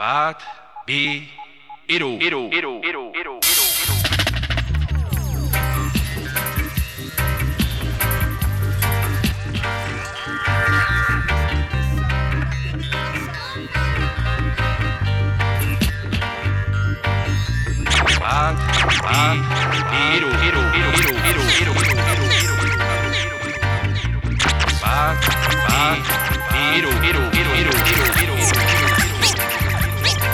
Bat, bi, iru, iru, iru, iru, iru, iru, iru. Bat, bi, iru, iru, iru, iru, iru, iru, iru, iru, iru, iru, Bat, bi, iru,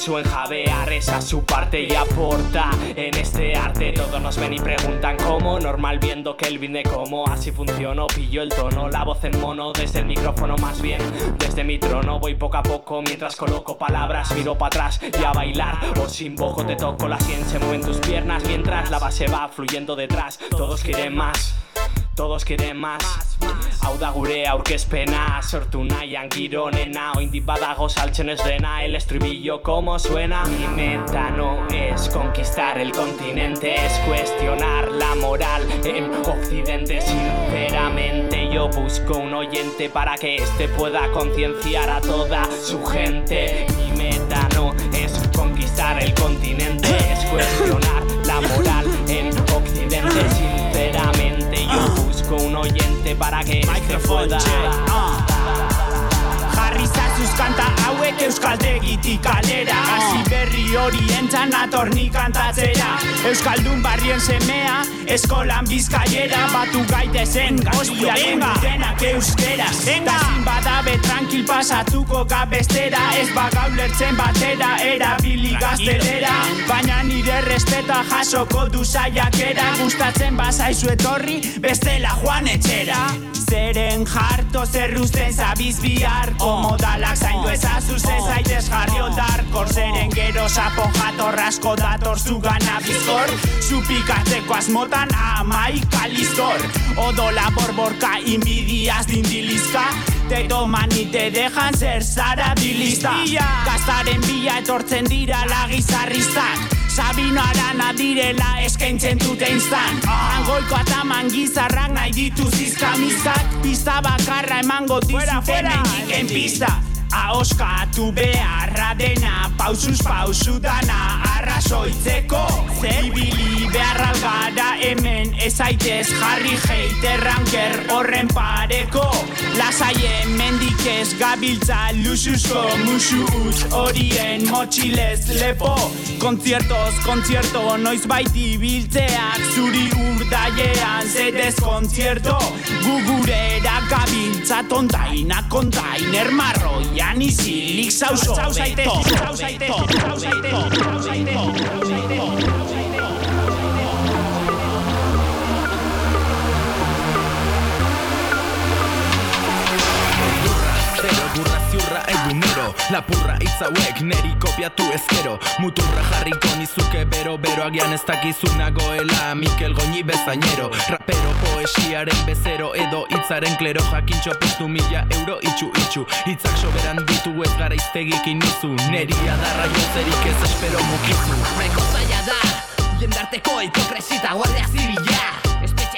zuen jabe Arresa su parte y aporta. En este arte todos nos ven y preguntan cómo. Normal viendo que el de cómo Así funcionó, pillo el tono La voz en mono desde el micrófono más bien. Desde mi trono voy poco a poco Mientras coloco palabras, miro para atrás Y a bailar. O sin bojo te toco la sien Se mueven tus piernas mientras la base va fluyendo detrás. Todos quieren más todos quieren más da gure aurkezpena Sortu nahian giro nena Oindik badago saltzen ez dena El estribillo como suena. Mi meta no es conquistar el continente Es cuestionar la moral. En occidente Sinceramente yo busco un oyente Para que este pueda concienciar a toda su gente hauek euskaltegitik kalera. Hasi berri hori entzan atorni kantatzera. Euskaldun barrien semea, eskolan bizkaiera. Batu gaitezen gaztia denak euskeraz Da zin badabe tranquil pasatuko gabestera. Ez bagau lertzen batera erabili gaztelera. Baina nire respeta jasoko du saiakera. Gustatzen bazaizu etorri bestela joan etxera Zeren jarto zerruzten zabiz bihar Komodalak zaindu ezazu ze zaitez jarri otar Korzeren gero sapo jatorrasko dator zugana bizkor Zupikatzeko asmotan amaika listor Odola borborka inbidiaz dindilizka. Te toman y te dejan ser zara bilista. Gaztaren bila etortzen dira lagizarrizak Sabino arana direla eskaintzen dute instan Angoiko ataman gizarrak nahi ditu zizkamizak Pista bakarra emango dizuten mendiken pista Ahoskatu beharra dena pausuz pausu dana arrazoitzeko. Zebili beharra gara hemen ezaitez jarri heiterranker horren pareko. Lasaien mendik ez gabiltza lusuzko musu utz horien motxilez lepo. Kontziertoz kontzierto noiz baiti biltzeak zuri urdaiean zedez kontzierto Gugurera gabiltza tontaina kontainer Jani zilik zauzo, zauzaite, zauzaite, zauzaite, zauzaite, zauzaite, zauzaite, zauzaite, egunero Lapurra hitz hauek neri kopiatu ezkero. Muturra jarriko nizuke bero bero Agian ez dakizu nagoela. Mikel Goñi bezainero Rapero poesiaren bezero Edo hitzaren klero. Jakintxo piztu mila euro itxu itxu. Hitzak soberan ditu ez gara iztegikin nizu Neri adarra jozerik ez espero mukizu. Nahiko zaila da Jendarteko hipokresita guardia zibila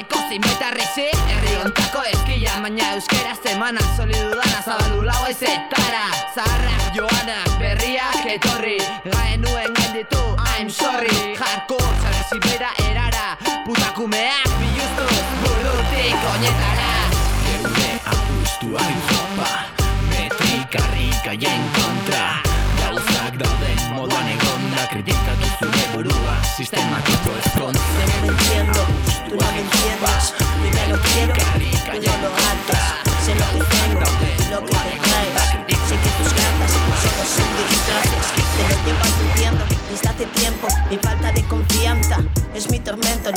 Espetxeko zinbait arrezi Herri ontako eskila Baina euskeraz emanan solidudana Zabalu lau ezetara Zaharrak joanak berriak etorri. Gaenuen gainditu I'm sorry. Hardcore zarezi bera erara. Putakumeak biluztu Burdutik oinetara. Geure abuztuak jopa Metri haien kontra. Gauzak dauden moduan egon da kritikatu zure burua Sistematiko ez lo quiero, no lo hagas Sé lo que tengo, lo que te traes. Sé que tus cartas solo son disfraces Te lo llevo advirtiendo desde hace tiempo. Mi falta de confianza es mi tormento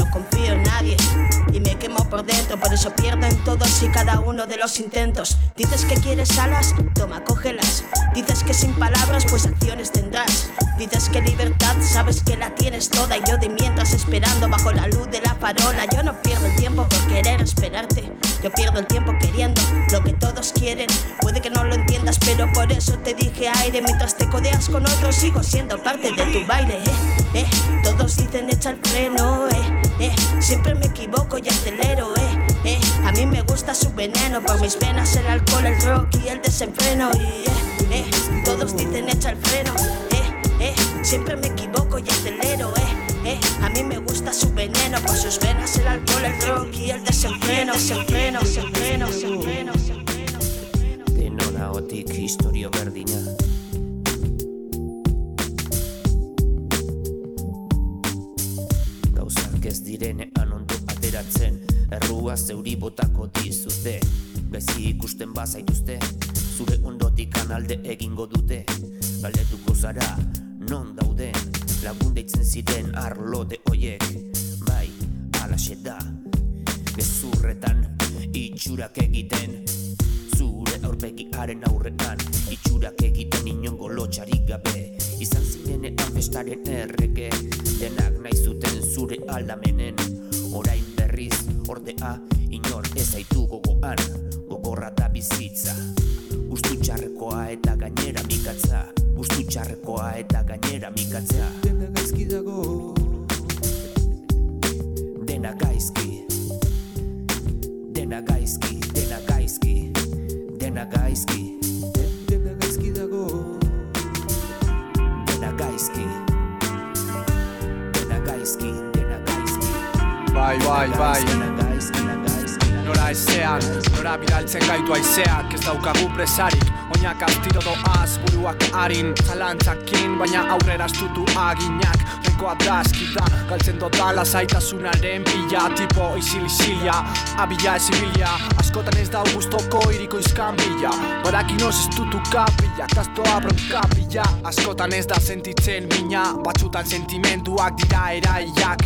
Por eso pierdo en todos y cada uno de los intentos. Dices que quieres alas, toma, cógelas. Dices que sin palabras pues acciones tendrás. Dices que libertad sabes que la tienes toda. Y yo de mientras esperando bajo la luz de la farola. Yo no pierdo el tiempo por querer esperarte. Yo pierdo el tiempo queriendo lo que todos quieren. Puede que no lo entiendas pero por eso te dije aire. Mientras te codeas con otros sigo siendo parte de tu baile eh, eh. Todos dicen echa el freno eh, eh. Siempre me equivoco y acelero. A mí me gusta su veneno Por mis venas el alcohol, el rock y el desenfreno y, eh, eh. Todos dicen echa el freno eh, eh. Siempre me equivoco y acelero eh, eh. A mí me gusta su veneno Por sus venas el alcohol, el rock y el desenfreno Desenfreno, desenfreno, desenfreno. Denon ahotik historio berdina Gauzak ez direnean ondo ateratzen Errua zeuri botako dizute Gaizki ikusten bazaituzte Zure ondotik alde egingo dute. Galdetuko zara non dauden Lagun deitzen ziren arlote oiek Bai, alaxe da Gezurretan itxurak egiten. Zure aurpegiaren aurrean Itxurak egiten inongo lotxarik gabe. Izan zinenean festaren errege Denak nahi zuten zure aldamenen. Orain berriz ordea inor ez zaitu gogoan Gogorra da bizitza. Gustu txarrekoa eta gainera mikatza Gustu txarrekoa eta gainera mikatza Dena gaizki dago. Dena gaizki. Dena gaizki, dena gaizki. Dena gaizki. Dena gaizki dago. Dena gaizki. Dena gaizki, Bai, bai, bai. Nora ezean, nora bidaltzen gaitu aizeak Ez daukagu presarik, oinak astiro doaz Buruak harin, zalantzakin Baina aurrera astutu aginak Rekoa da eskita, galtzen dota lasaitasunaren Bila tipo isil-isilia Abila ezibilia, askotan ez dau guztoko iriko izkan bila Barakin oz ez dutu kapila, kastoa bronka bila Askotan ez da sentitzen mina Batzutan sentimenduak dira eraiak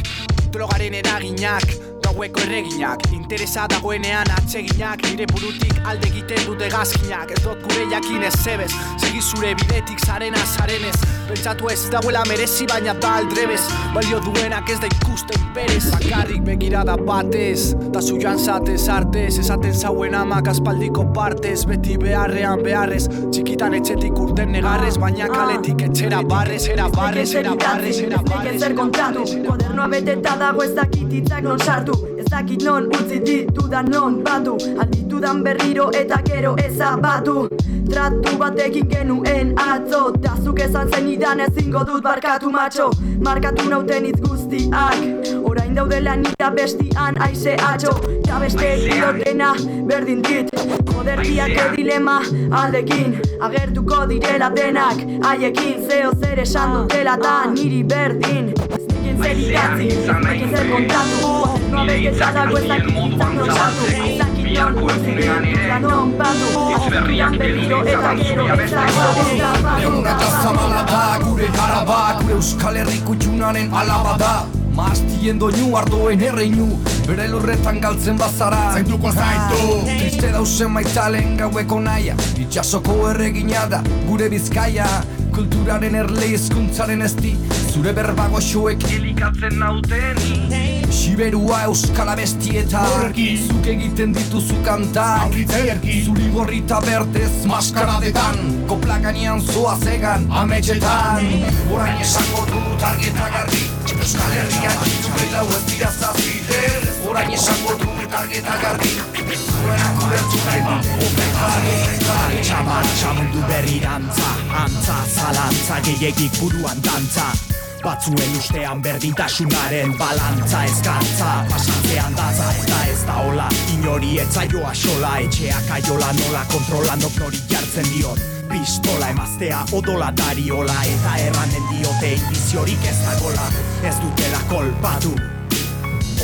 Drogaren eraginak, gaueko erreginak. Interesa dagoenean atseginak Nire burutik alde egiten dute gazkinak. Ez dut gure jakin ez zebez Segi zure bidetik zarena zarenez. Pentsatu ez dagoela merezi baina da aldrebez. Balio duenak ez da ikusten berez. Bakarrik begirada batez Da zu joan zatez artez. Esaten zauen amak aspaldiko partez Beti beharrean beharrez. Txikitan etxetik urten negarrez Baina kaletik etxera barrez Era barrez, era barrez, era barrez. Zer kontatu Kodernoa beteta dago ez dakit hitzak non sartu. Ez dakit non utzi ditudan non batu Alditudan berriro eta gero ezabatu Tratu batekin genuen atzo Tazuk esan zen idan ezingo dut barkatu matxo Markatu nauten hitz guztiak Orain daudela nira bestian aize atxo Ta beste dena berdin dit Joder biak dilema aldekin. Agertuko direla denak Haiekin zeo zer esan dutela da niri berdin Ez nikin zer idatzi, ez nikin zer kontatu No beteta dago ez dakit hitzak non sartu Ez dakit non non Azpian berriro eta gero ezabatu Egun eta zabala da, gure garaba, gure euskal herriko junaren alaba da Mastien doinu ardoen erreinu, bere lurretan galtzen bazara. Zaintuko zaitu. Triste dausen maitalen gaueko naia, itxasoko erregina da, gure bizkaia. Kulturaren erle hizkuntzaren ezti, zure berbago xoek elikatzen nauteni. Siberua euskal abestieta Zuk egiten dituzu kanta. Zuri gorrita bertez maskaradetan. Koplakanean zoa zegan ametxetan. Orain esango dut argi eta garbi Euskal Herriak itzure lau ez dira zazpiter Orain esango dut argi eta garbi Zuen kuberturen Opetari, Txaman txamundu berrirantza Antza, zalantza, gehiagik buruan dantza Batzuen ustean berdintasunaren balantza eskantza Pasatzean datza eta ez da hola Inori etzaioa sola etxeak aiola nola kontrolandok nori jartzen dion Pistola emaztea odola dariola Eta erranen diote indiziorik ez dagola Ez dutela kolpatu.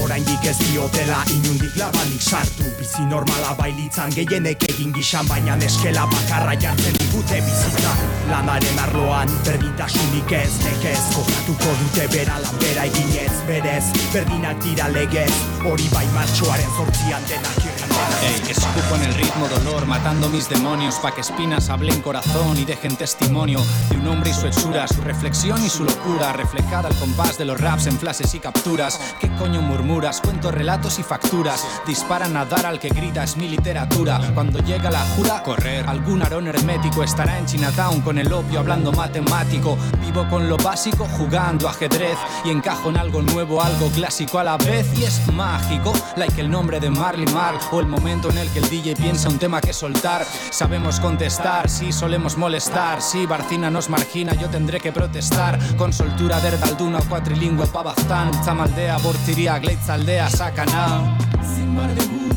Oraindik ez diotela inundik labanik sartu. Bizi normala bailitzan gehienek egin gizan Baina neskela bakarra jartzen digute bizitza. Lanaren arloan berdintasunik ez nekez Kokatuko dute bera lan bera eginez berez Berdinak dira legez. Hori bai martxoaren zortzian denak Ey, escupo en el ritmo dolor, matando mis demonios Pa' que espinas hablen corazón y dejen testimonio De un hombre y su hechura, su reflexión y su locura Reflejada al compás de los raps en flashes y capturas. ¿Qué coño murmuras? Cuento relatos y facturas. Disparan a dar al que grita, es mi literatura. Cuando llega la jura, correr. Algún arón hermético estará en Chinatown Con el opio hablando matemático. Vivo con lo básico, jugando ajedrez. Y encajo en algo nuevo, algo clásico a la vez. Y es mágico, like el nombre de Marley Marl el momento en el que el DJ piensa un tema que soltar. Sabemos contestar, sí solemos molestar. Si Barcina nos margina yo tendré que protestar. Con soltura d'erdalduna o cuatrilingüe pa baztan Zamaldea, bortiria, gleitzaldea, sakana Sin bar de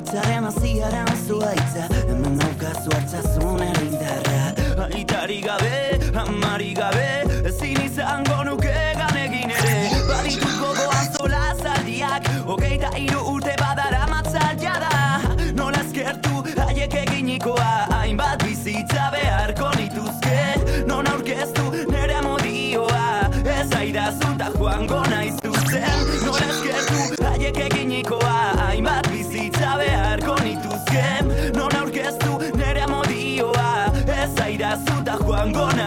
bihotzaren aziaren zuaitza Hemen daukazu hartzazun errindarra Aitari gabe, amari gabe Ezin izango nuke ganegin ere. Badituko doan zola zaldiak Hogeita hiru urte badara matzaldia da Nola eskertu haiek eginikoa Hainbat bizitza beharko nituzke. Non aurkeztu nere modioa Ez aidazu ta joango naiz I'm gonna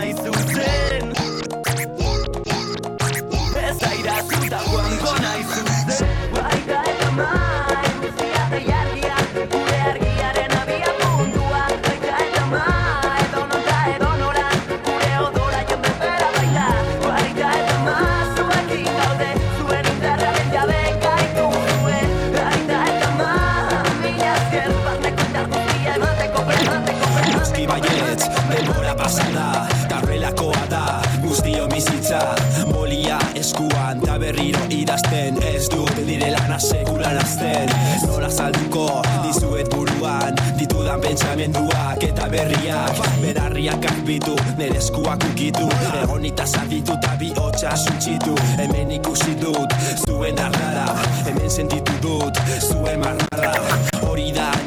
direlana sekulan azten Nola salduko, dizuet buruan Ditudan pentsamenduak eta berriak. Berarriak akbitu, nere eskuak ukitu. Egonita zaditu ta bihotza suntxitu Hemen ikusi dut, zuen arrara Hemen sentitu dut, zuen marrara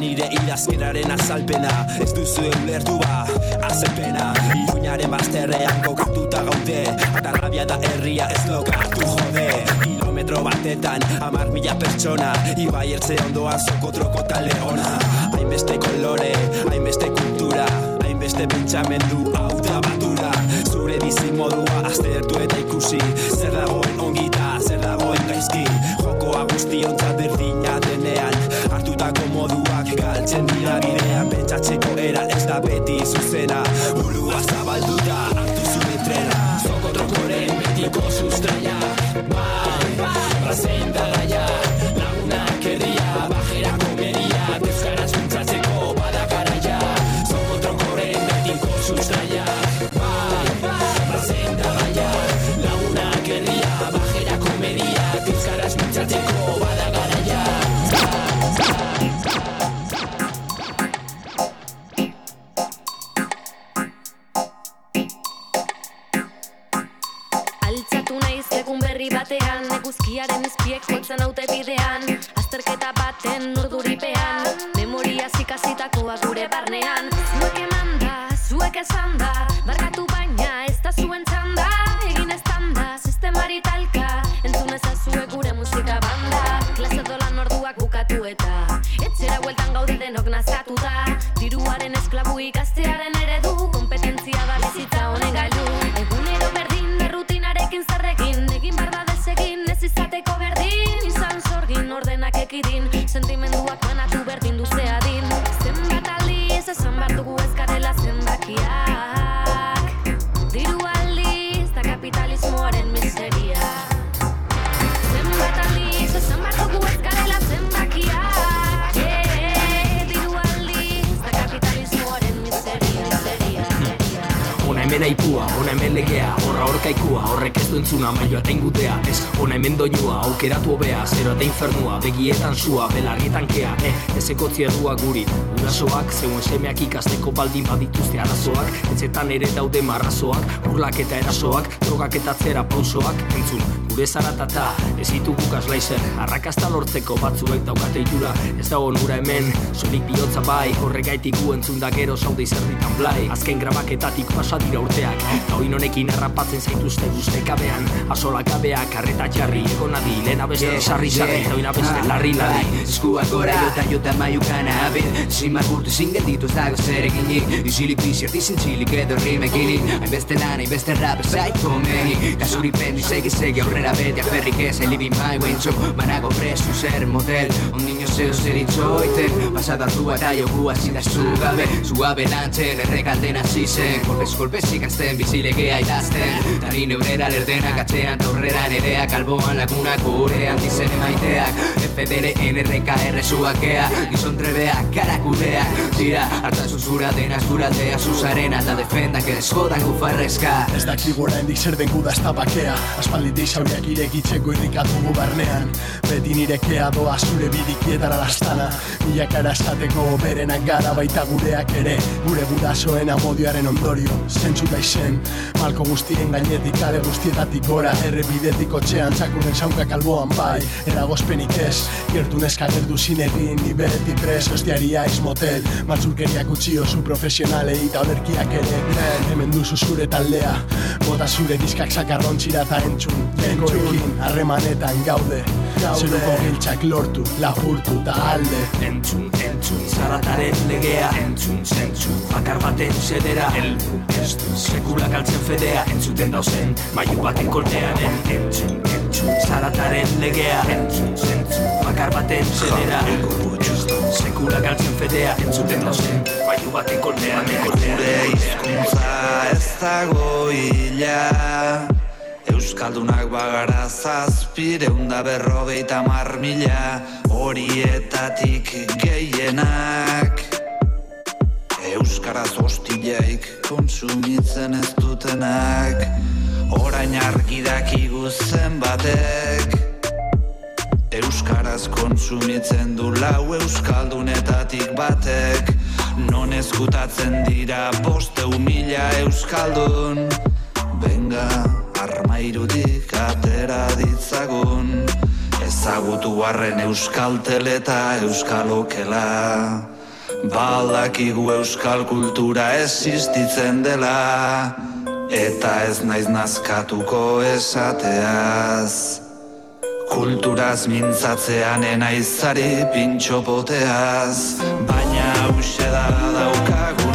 nire idazkeraren azalpena. Ez duzu ulertu ba, azepena Iruñaren bazterrean kokatuta gaude Eta rabia da herria ez lokatu jode. Kilometro batetan, amar mila pertsona Ibai ertze ondoan sokotroko eta leona. Hainbeste kolore, hainbeste kultura Hainbeste pentsamendu hau da batura. Zure bizi modua aztertu eta ikusi Zer dagoen ongita, zer dagoen gaizki. Jokoa guztiontzat berdina denean Hartutako moduak galtzen dira bidean Pentsatzeko era ez da beti zuzena. Burua zabalduta hartu zure trena. Zokotrokoren betiko sustraia begietan sua, belargietan kea, eh, ez ekotzi errua guri, urasoak, zeuen semeak ikasteko baldin badituzte arazoak, etzetan ere daude marrazoak, burlak eta erasoak, drogak eta zera pausoak, entzun, gure zaratata, ez ditugu kaslaizer, arrakasta lortzeko batzuek daukate itura, ez dago nura hemen, sonik bihotza bai, horregaitik gu entzun da gero zaude izerditan blai, azken grabaketatik pasa dira urteak, gauin honekin errapatzen zaituzte guzte kabean, asola kabeak, arreta jarri, egon adi, lehena beste sarri sarri, eta oina beste larri larri. Eskuak gora. Jota jota maiukan abit Zimak urtu zingelditu ez dago zer eginik Izilik biziert izin txilik edo rimekinik. Hainbeste lan, hainbeste rap ez zait komeni. Ta zuri pendi segi segi aurrera beti aferrik ez Elibi mai guentxo, banago presu zer model. Un niño zeo zer itxoiten Pasada ardua eta jogua zidaztu gabe Zuabe lantzen errekalden hasi zen Kolpez kolpez ikasten bizilegea idazten Tari neurera lerdenak atzean ta aurrera nereak Alboan lagunak gurean dizen emaiteak FDR, NRKR zuakea Gizon trebeak, karakudeak Tira, hartan zuzura dena zuratea Zuzarena eta defendak ez jodan gufarrezka Ez dakigu oraindik zer den guda ez da bakea Aspalditik zauriak irekitzeko irrikatugu barnean. Beti nirekea doa zure bidikietara lastana Milakara esateko berenak gara baita gureak ere. Gure gurasoen amodioaren ondorio Zentzu izen Malko guztien gainetik kale guztietatik gora Errepidetik otxean txakurren saunkak alboan bai Eragozpenik ez Gertu neska gerdu zinegin Ni beti pres Ostiari aiz motel. Maltzurkeriak utzi oso profesionalei Eta olerkiak ere Hemen duzu zure taldea Bota zure diskak sakarrontzira eta entzun. Lehenkoekin harremanetan gaude Zeruko giltxak lortu, lapurtu eta alde. Entzun, entzun, zarataren legea. Entzun, zentzu, bakar baten zedera Elbu, ez du, sekula galtzen fedea. Entzuten dauzen, maiu baten koltean en, Entzun, entzun, zarataren legea. Entzun, zentzu, bakar baten zedera Elbu, ez du, sekula galtzen fedea. Entzuten dauzen, maiu baten koltean Gure hizkuntza ez dago hila Euskaldunak bagara zazpireun da berrogeita mar mila Horietatik gehienak. Euskaraz hostileik konsumitzen ez dutenak Orain argi dakigu zenbatek. Euskaraz konsumitzen du lau euskaldunetatik batek Non ezkutatzen dira boste mila euskaldun. Benga, armairutik atera ditzagun Ezagutu harren euskal teleta euskalokela Balakigu euskal kultura existitzen dela Eta ez naiz nazkatuko esateaz. Kulturaz mintzatzean enaizari pintxopoteaz Baina hause da daukaguna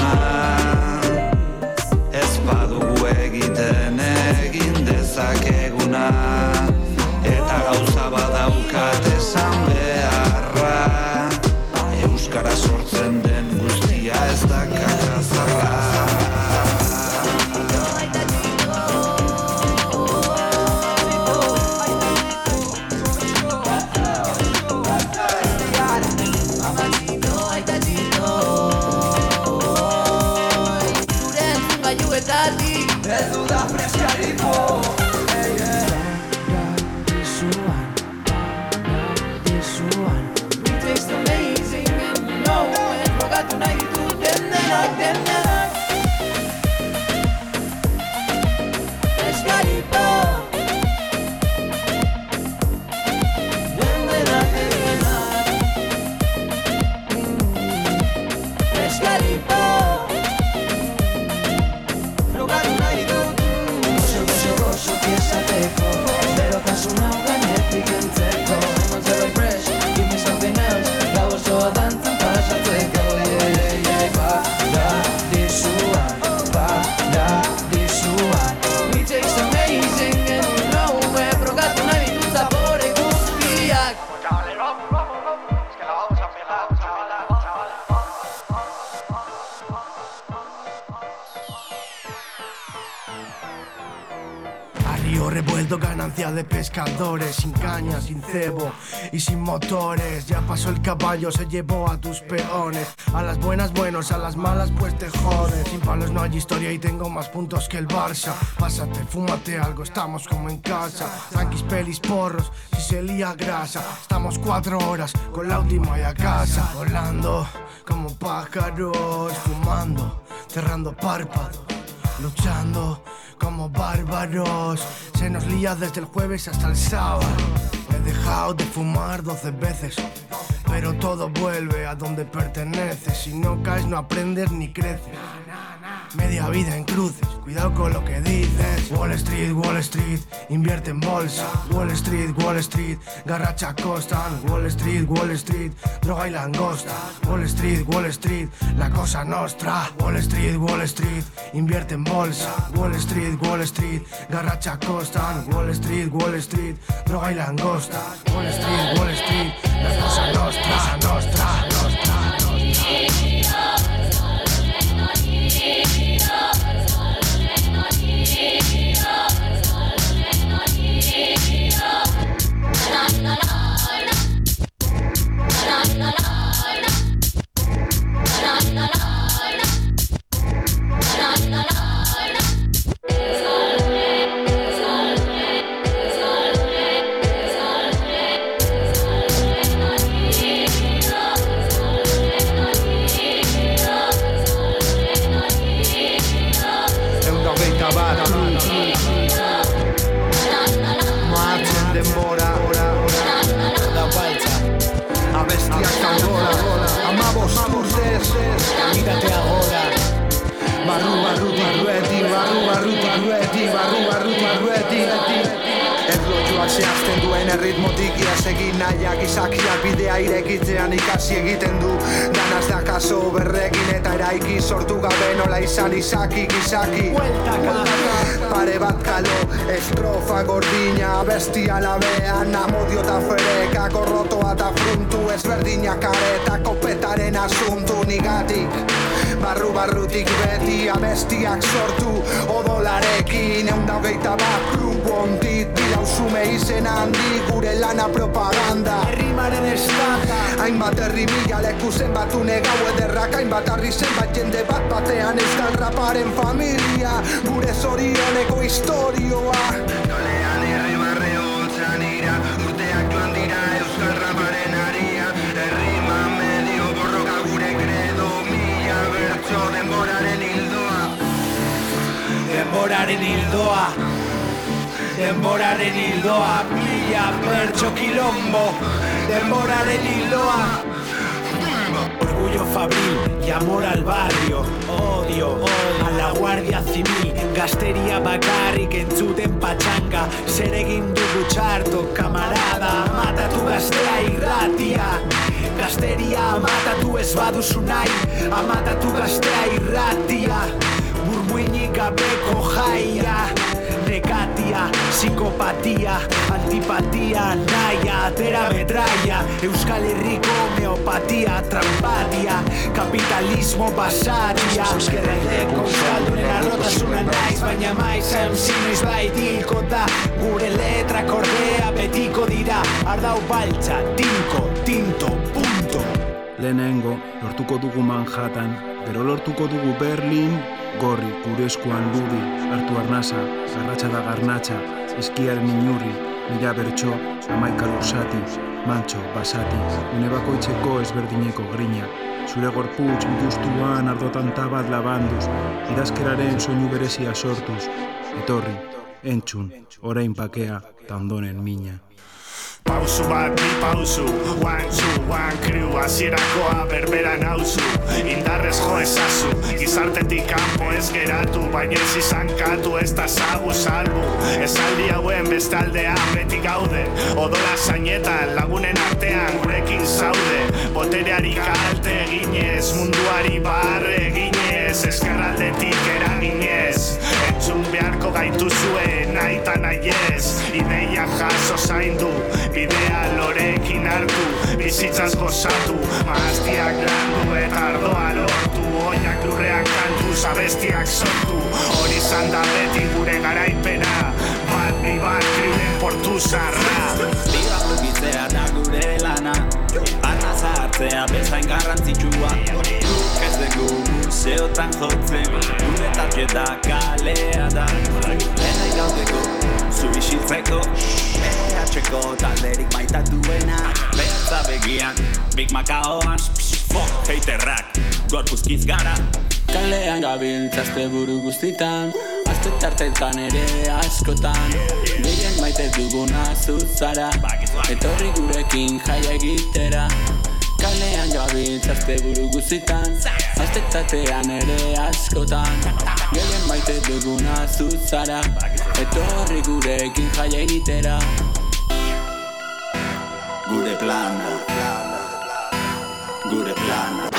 el caballo, se llevó a tus peones. A las buenas buenos, a las malas pues te jodes. Sin palos no hay historia y tengo más puntos que el Barça. Pásate, fúmate algo, estamos como en casa. Tranquis, pelis, porros, si se lía grasa. Estamos cuatro horas con la última y a casa. Volando como pájaros, fumando, cerrando párpados Luchando como bárbaros. Se nos lía desde el jueves hasta el sábado. He dejado de fumar 12 veces Pero todo vuelve a donde pertenece. Si no caes no aprendes ni creces. Media vida en cruces, cuidado con lo que dices. Wall Street, Wall Street, invierte en bolsa. Wall Street, Wall Street, garracha costan Wall Street, Wall Street, droga y langosta. Wall Street, Wall Street, la cosa nostra. Wall Street, Wall Street, invierte en bolsa. Wall Street, Wall Street, garracha costan Wall Street, Wall Street, droga y langosta. Wall Street, Wall Street, la cosa nostra, nostra, nahiak izakiak bidea irekitzean ikasi egiten du. Danaz da kaso berrekin eta eraiki sortu gabe nola izan izaki gizaki. Pare bat kalo, estrofa gordina Bestia labean, amodio eta fereka Korrotoa eta fruntu, ezberdinak areta Kopetaren asuntu nigatik. Barru barrutik beti abestiak sortu Odolarekin eunda hogeita bat grupo ondit Dira usume izen handi gure lana propaganda. Herrimaren estata. Hainbat herri mila leku zenbatu negau ederrak Hainbat harri zenbat jende bat batean Euskal raparen familia. Gure zorioneko historioa. Dolean irribarre holtzan ira Urteak joan dira Euskal raparen aria Herrima medio borroka gure credo Mila bertso denboraren hildoa. Denboraren hildoa Denboraren hildoa Mila pertso kilombo. Denboraren hildoa. Orgullo fabril y amor al barrio. Odio, a la guardia civil. Gazteria bakarrik entzuten patxanga Zer egin dugu txarto, kamarada? Matatu gaztea irratia. Gazteria amatatu ez baduzu nahi. Amatatu gaztea irratia. Burmuinik gabeko jaia Nekatia, psikopatia, antipatia, naia, atera metraia Euskal Herriko homeopatia, trampatia, kapitalismo basatia. Euskerraldeko euskaldunen arrotasuna naiz, baina maiz MC noiz bait hilko da Gure letrak ordea betiko dira, ardau baltza, tinko, tinto, punto. Lehenengo, lortuko dugu Manhattan, gero lortuko dugu Berlin, gorri, gure eskuan ludi, hartu arnasa, garratxa da garnatxa, izkiaren inurri, mila bertso, amaika lursati, mantxo, basati, une bakoitzeko ezberdineko grina, zure gorputz justuan ardotan tabat labanduz, idazkeraren soinu berezia sortuz, etorri, entzun, orain pakea, ta ondonen mina. Pausu bat bi pausu. One, two, one crew Azirakoa berbera nauzu. Indarrez jo ezazu Gizartetik kanpo ez geratu Baina ez izan katu ez da zagu salbu. Esaldi hauen beste beti gaude Odola zainetan lagunen artean gurekin zaude. Botereari kalte eginez Munduari barre eginez Eskerraldetik eraginez. Entzun beharko gaituzue nahi eta nahi ez Ideia jaso zaindu Bidea lorekin hartu. Bizitzaz gozatu Maaztiak landu eta ardoa lortu. Oinak lurrean kantu Fokuz abestiak sortu. Hori zanda beti gure garaipena. Bat mi bat krimen portu zarra. Zukitzea da gure lana. Arna zahartzea bezain garrantzitsua. Ez dugu museotan jotzen. Gure tarketa kalea da. Lena ikauteko, zu isiltzeko. EHko talderik maitatuena. Betza begian, Big Macaoan Fok, haterrak, gorpuzkiz gara. Kalean gabiltzazte buru guztitan Azte tartetan ere askotan. Gehien maite duguna zuzara Etorri gurekin jaia egitera Kalean gabiltzazte buru guztitan. Azte tartean ere askotan. Gehien maite duguna zuzara Etorri gurekin jaia egitera. Gure plana. Gure plana.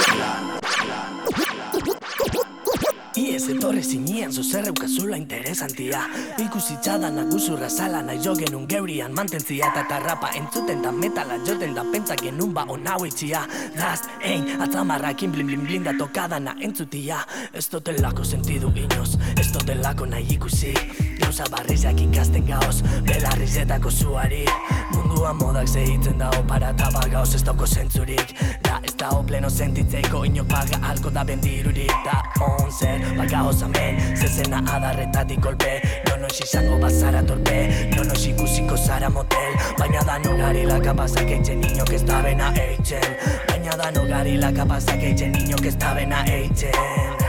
Iez etorre zinean zozer eukazula interesantia Ikusitxada naguzurra sala nahi jo genun geurian mantentzia Eta tarrapa entzuten da metala joten da pentsa genun ba onau itxia Dazt, ein, atzamarrakin blin blin blin da tokadana entzutia Ez dotelako sentidu inoz, ez dotelako nahi ikusi Gauza barrizak ikasten gaoz, belarrizetako zuari Mundua modak zehitzen dao para taba gauz ez dauko zentzurik. Da ez dao pleno sentitzeko inok paga alko da bendirurik. Da on zer, baka osamen, zezena adarretatik kolpe. No nos izango bazara torpe, no nos ikusiko zara motel. Baina da no garila kapazak eitzen niño que está bena eitzen. Baina da no garila kapazak eitzen niño que está bena eitzen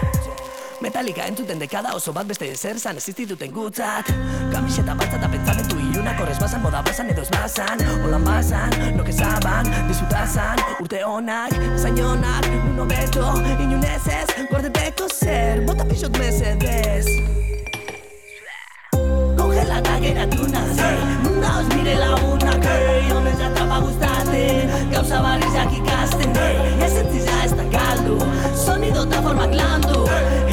Metallica entzuten dekada oso bat beste ezer zan existituten gutzat. Kamiseta batza eta pentsamentu ilunak horrez bazan moda bazan edo ez bazan Holan bazan, no que saban, disfrutazan, urte honak, zain honak Nuno beto, inunez ez, gordeteko zer, bota pixot mesedez Kongelata geratu nazi, mundaoz nire lagunak Ei, honez atrapa guztaten, gauza barrizak ikasten Ei, ez entziza ez da galdu, sonido eta formak landu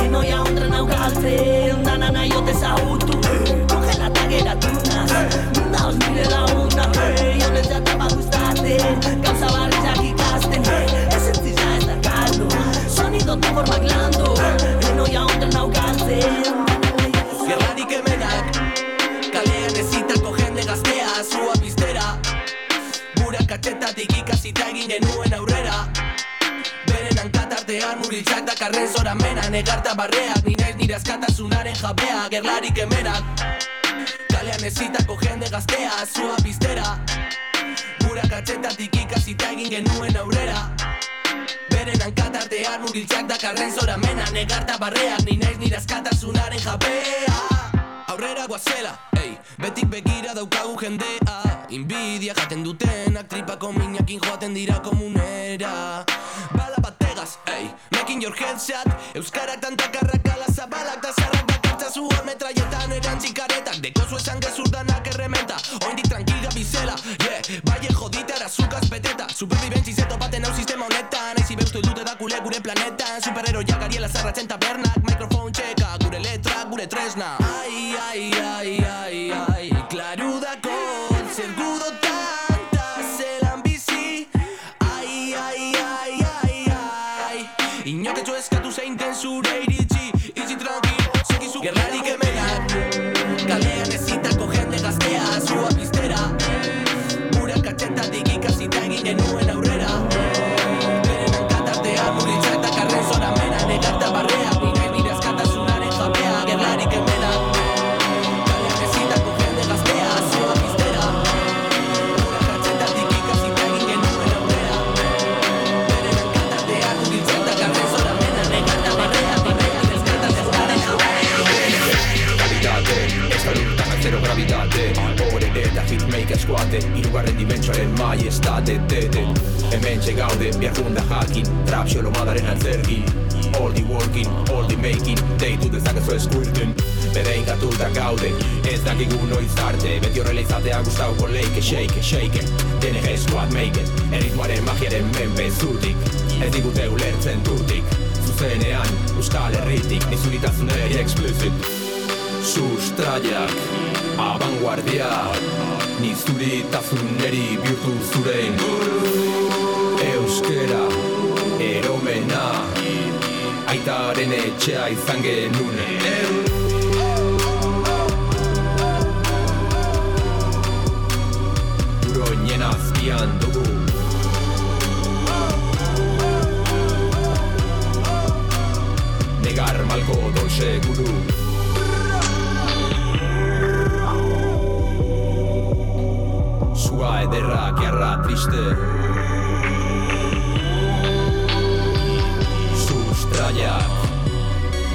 Enoia ondren hau galtzen, dana nahi ote zahutu Kongelata geratu nazi, mundaoz nire lagunak Ei, honez atrapa guztaten, gauza barrizak ikasten Ei, ez entziza ez da galdu, sonido eta formak landu Enoia ondren hau galtzen Gerlarik emenak Kalean ezitako jende gaztea Zua piztera Gura katxetatik ikasita egin genuen aurrera. Beren hankatartean murritzak dakarren zora mena Negarta barreak, ni naiz nire askatasunaren jabea Gerlarik emenak Kalean ezitako jende gaztea Zua piztera Gura katxetatik ikasita egin genuen aurrera. Beren hankatartean murgiltzak dakarren zora mena Negarta barreak, ni naiz nire askatasunaren jabea Aurrera guazela, ei, betik begira daukagu jendea. Inbidia jaten dutenak tripako minakin joaten dira komunera. Bala bategaz, ei, making your headshot Euskarak tantakarrak ala zabalak da zarrak bakartza zuan metraietan erantzikaretak Deko zu esan gezurdanak errementa. Oindik tranquila bizela, yeah Baie jodite arazukaz peteta Superviventzi zeto baten hau sistema honetan. Aizi beustu dute da kule gure planetan. Superheroiak ariela zarratzen tabernak Microphone txeka, gure letra, gure tresna Ai, ai, maiestate Tete, hemen gaude Biarrun da jakin, trap xolo madaren altzergi All the working, all the making. Deitu dezakezu eskurten Berein katuta gaude. Ez dakigu noiz arte Beti horrela izatea gustauko leike Shake, shake, DNG squad make it. Erritmoaren magiaren menpe zutik Ez digute ulertzen tutik Zuzenean, Euskal Herritik Nizuritasunei explicit. Sustraiak, abanguardia Nizuritasuneri bihurtu zuren Euskera, eromena. Aitaren etxea izan genune Uroinen azpian dugu. Negar malko don seguru Sua ederra, gerra triste Sustraiak.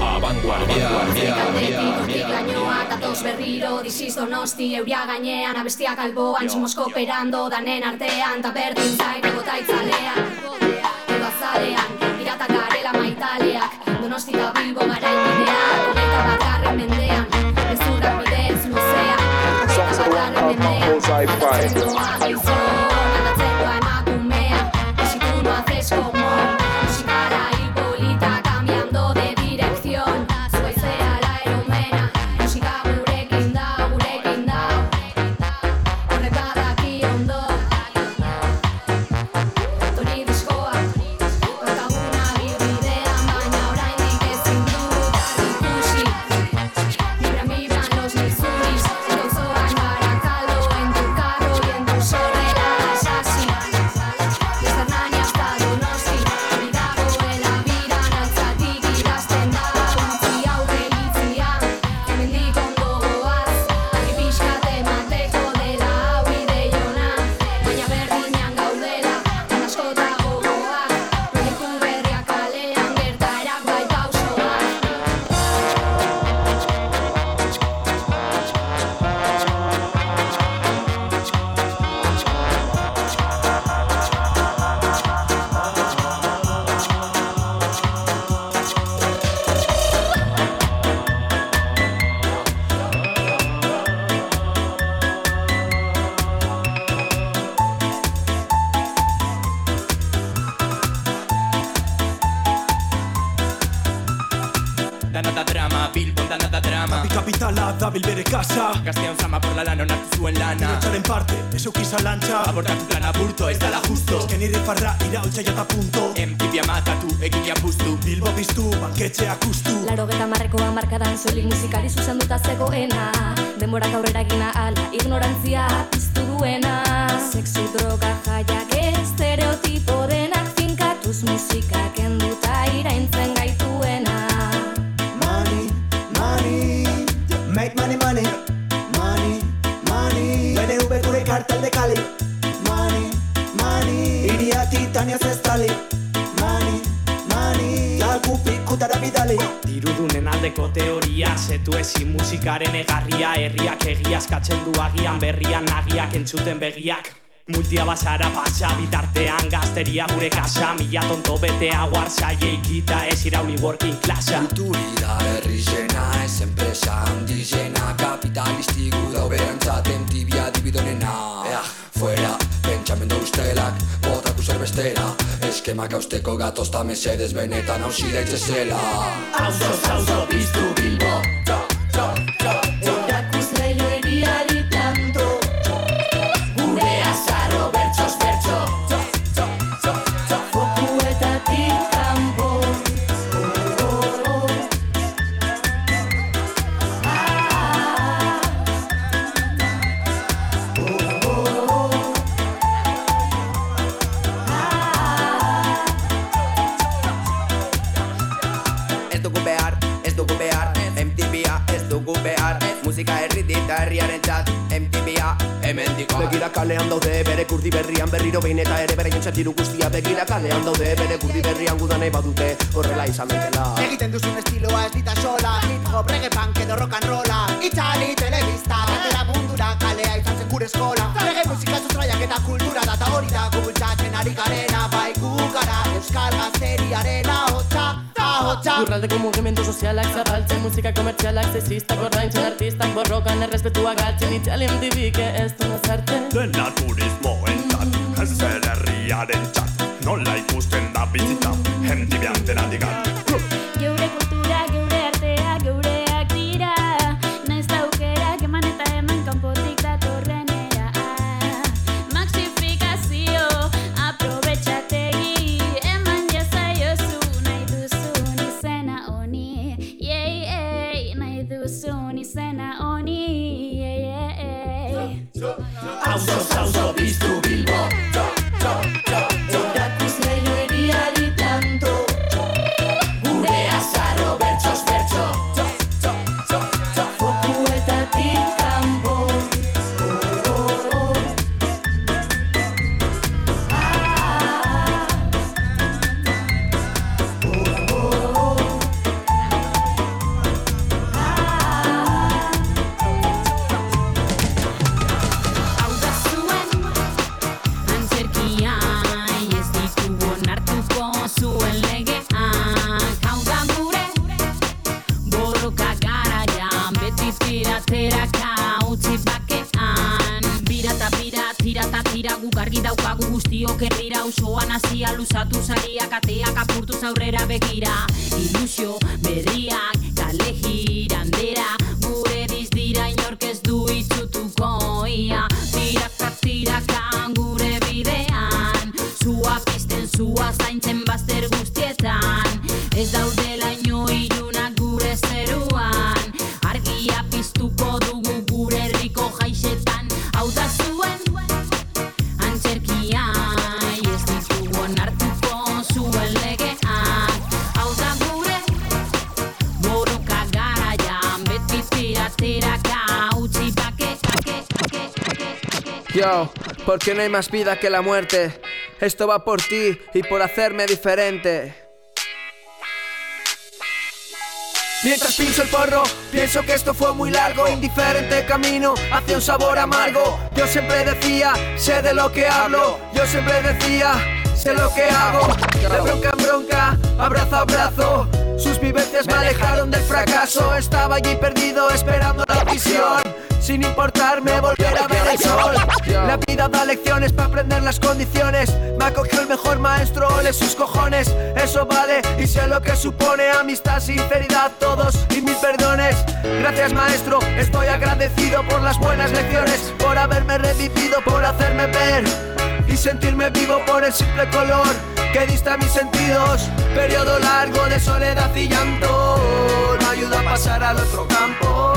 Abanguardia. Aldetik lainoa datoz berriro Disiz donosti euria gainean Abestiak alboan somos kooperando Danen artean ta berdin zain Egota itzalean Edo azalean Piratak garela maitaleak Donosti da bilbo gara ibidean Hogeita bat garren mendean Bezurak bidez luzean Hogeita bat garren mendean Aldatzendoa gizon parte, ez eukiza lantxa. Abortatu plan aburto, ez dala justo. Ezken irri farra irautza jata punto. MTV matatu, egitea puztu. Bilbo biztu, banketxea kustu Laro geta marrekoa markadan soilik musikari zuzenduta zegoena. Denborak aurrera gina ala, ignorantzia piztu duena. Sexu, droga, jaiak, estereotipo denak finkatuz musika kenduta iraintzen gaituena. Money, money, make money, money, Aldeko teoria Zetu ezin musikaren egarria Herriak egiazkatzen du agian Berrian nagiak entzuten begiak. Multia basara pasa bitartean Gazteria gure kasa Mila tonto betea Warsa jeikita ez irauli working classa. Kulturida herri zena, ez enpresa handi zena Kapitalistiku dauberantzaten tibia dibidonena Ea, fuera, pentsamendu ustelak, botaku zerbestera Eskemak hausteko gatozta mesedez benetan hausi daitzezela Auzo, auzo, piztu Bilbo. Jo, jo, jo, berriro behin eta ere bere diru guztia Begira kalean daude bere kurdi berrian gudan nahi badute horrela izan daitela. Egiten duzun estiloa ez dita sola Hip hop, reggae punk edo rock and rolla. Itzali, telebista, atera mundura Kalea izan zen gure eskola. Reggae musika sustraiak eta kultura da Ta hori da gubultzatzen ari garena. Bai gu gara euskal gazteriaren Ahotsa Lurraldeko mugimendu sozialak zabaltzen Musika komertzialak sexistak ordaintzen Artistak borrokan errespetua galtzen Itzali MTV que ez du nazartzen Dena turismoentzat, ezer herriaren txat Nola ikusten da bizitza, MTV antena digat Geure kultura, Sauso, sauso, visto bilbo, to, to, to porque no hay más vida que la muerte. Esto va por ti y por hacerme diferente. Mientras pincho el porro, pienso que esto fue muy largo. Indiferente camino hacia un sabor amargo. Yo siempre decía, sé de lo que hablo. Yo siempre decía, sé lo que hago. De bronca en bronca, abrazo a abrazo Sus vivencias me alejaron del fracaso. Estaba allí perdido esperando la visión sin importarme volver a ver el sol. La vida da lecciones para aprender las condiciones. Me acogió el mejor maestro, ole sus cojones. Eso vale y sé lo que supone Amistad, sinceridad, todos y mil perdones. Gracias maestro, estoy agradecido por las buenas lecciones Por haberme revivido, por hacerme ver y sentirme vivo por el simple color que dista mis sentidos. Periodo largo de soledad y llanto, no ayuda a pasar al otro campo.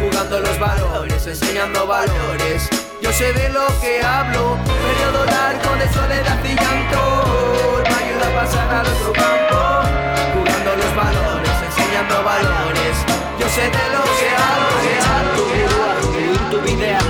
Jugando los valores, enseñando valores. Yo sé de lo que hablo. Periodo largo de soledad y llanto, no ayuda a pasar al otro campo. Jugando los valores, enseñando valores. Yo sé de lo que hablo. Egin tu bidea,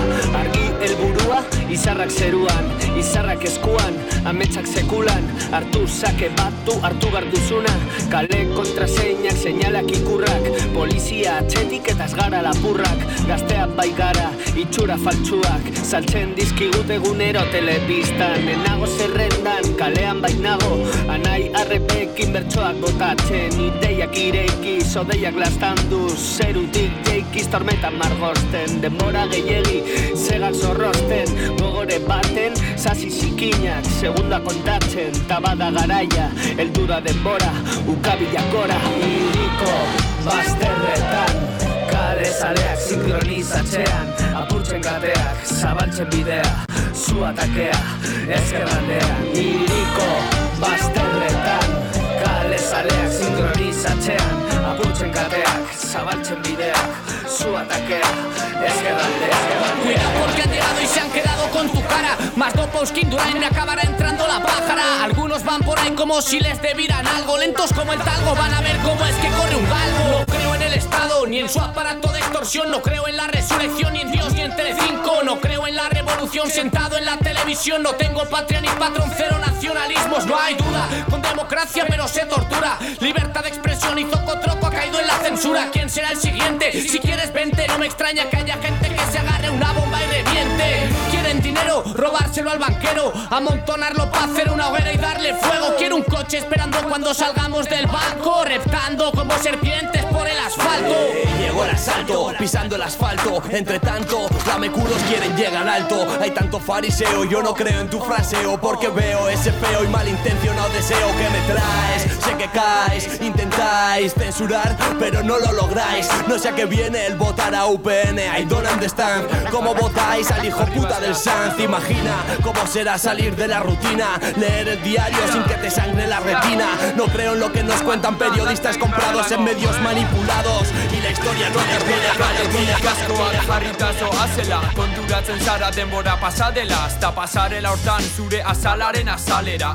argi helburua, izarrak zeruan, izarrak eskuan, ametsak sekulan, hartu sake batu, hartu behar duzuna, kale kontraseinak, seinalak ikurrak, polizia atxetik eta ez gara lapurrak, gazteak bai gara, itxura faltsuak, saltzen dizkigut egunero telebistan, enago zerrendan, kalean bainago, anai arrepekin bertsoak botatzen, ideiak ireki, sodeiak lastandu, zerutik jeikiz tormetan margosten, denbora gehiegi, segak zorrosten, gogore baten, sasi zikinak, segunda kontatzen, tabada garaia, heldu da denbora, ukabilak gora, iriko bazterretan, kale zaleak sinkronizatzean, apurtzen kateak, zabaltzen bidea, zu atakea, ezkerraldean, iriko bazterretan, kale zaleak sinkronizatzean, apurtzen kateak, zabaltzen bidea, zu atakea, ezkerraldean, Cuida porque han llegado y se han quedado con tu cara. Más dopa Durain acabará entrando la pájara. Algunos van por ahí como si les debieran algo. Lentos como el talgo van a ver cómo es que corre un galgo. No creo en el Estado ni en su aparato de extorsión. No creo en la resurrección ni en Dios ni en Telecinco. No creo en la revolución sentado en la televisión. No tengo patria ni patrón, cero nacionalismos. No hay duda, con democracia pero se tortura. Libertad de expresión y zocotroco caído en la censura ¿Quién será el siguiente? Si quieres vente, no me extraña que haya gente que se agarre una bomba y reviente. Quieren dinero, robárselo al banquero Amontonarlo para hacer una hoguera y darle fuego. Quiero un coche esperando cuando salgamos del banco Reptando como serpientes por el asfalto. Llegó el asalto, pisando el asfalto. Entre tanto, lamecuros quieren llegar alto. Hay tanto fariseo, yo no creo en tu fraseo Porque veo ese feo y malintencionado deseo que me traes. Sé que caes, intentáis censurar, pero no lo lográis. No sé a qué viene el votar a UPN I don't understand cómo votáis al hijo puta del Sanz Imagina cómo será salir de la rutina Leer el diario sin que te sangre la retina. No creo en lo que nos cuentan periodistas comprados en medios manipulados. Y la historia no termina, no termina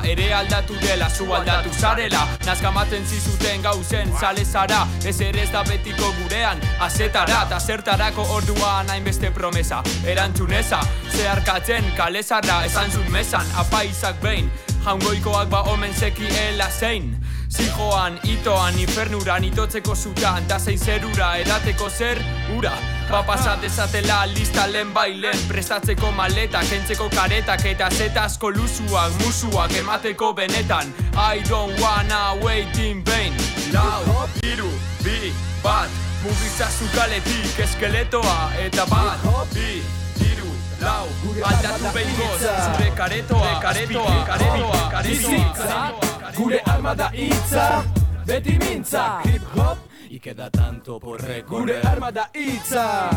Ere aldatu dela, zu aldatu zarela. Nazkamaten zizuten gauzen zale zara Ez ere ez da betiko gurean. Azetara eta zertarako orduan hainbeste promesa. Erantzuneza, zeharkatzen kalezarra Esan zun mesan, apaizak behin Jaungoikoak ba omen zekiela zein Zijoan, itoan, infernuran itotzeko zutan Da zein zerura, edateko zer, ura. Ba pasat dezatela lista lehen bailen Prestatzeko maleta, kentzeko karetak Eta zeta asko luzuak, musuak emateko benetan. I don't wanna wait in vain. Lau, hiru, bi, bat Mugizazu kaletik eskeletoa Eta bat, bi, hiru, lau Aldatu behingoz, zure karetoa, karetoa, karetoa, karetoa Gure arma da hitza, beti mintza. Hip hop, ikeda tanto por Gure arma da hitza.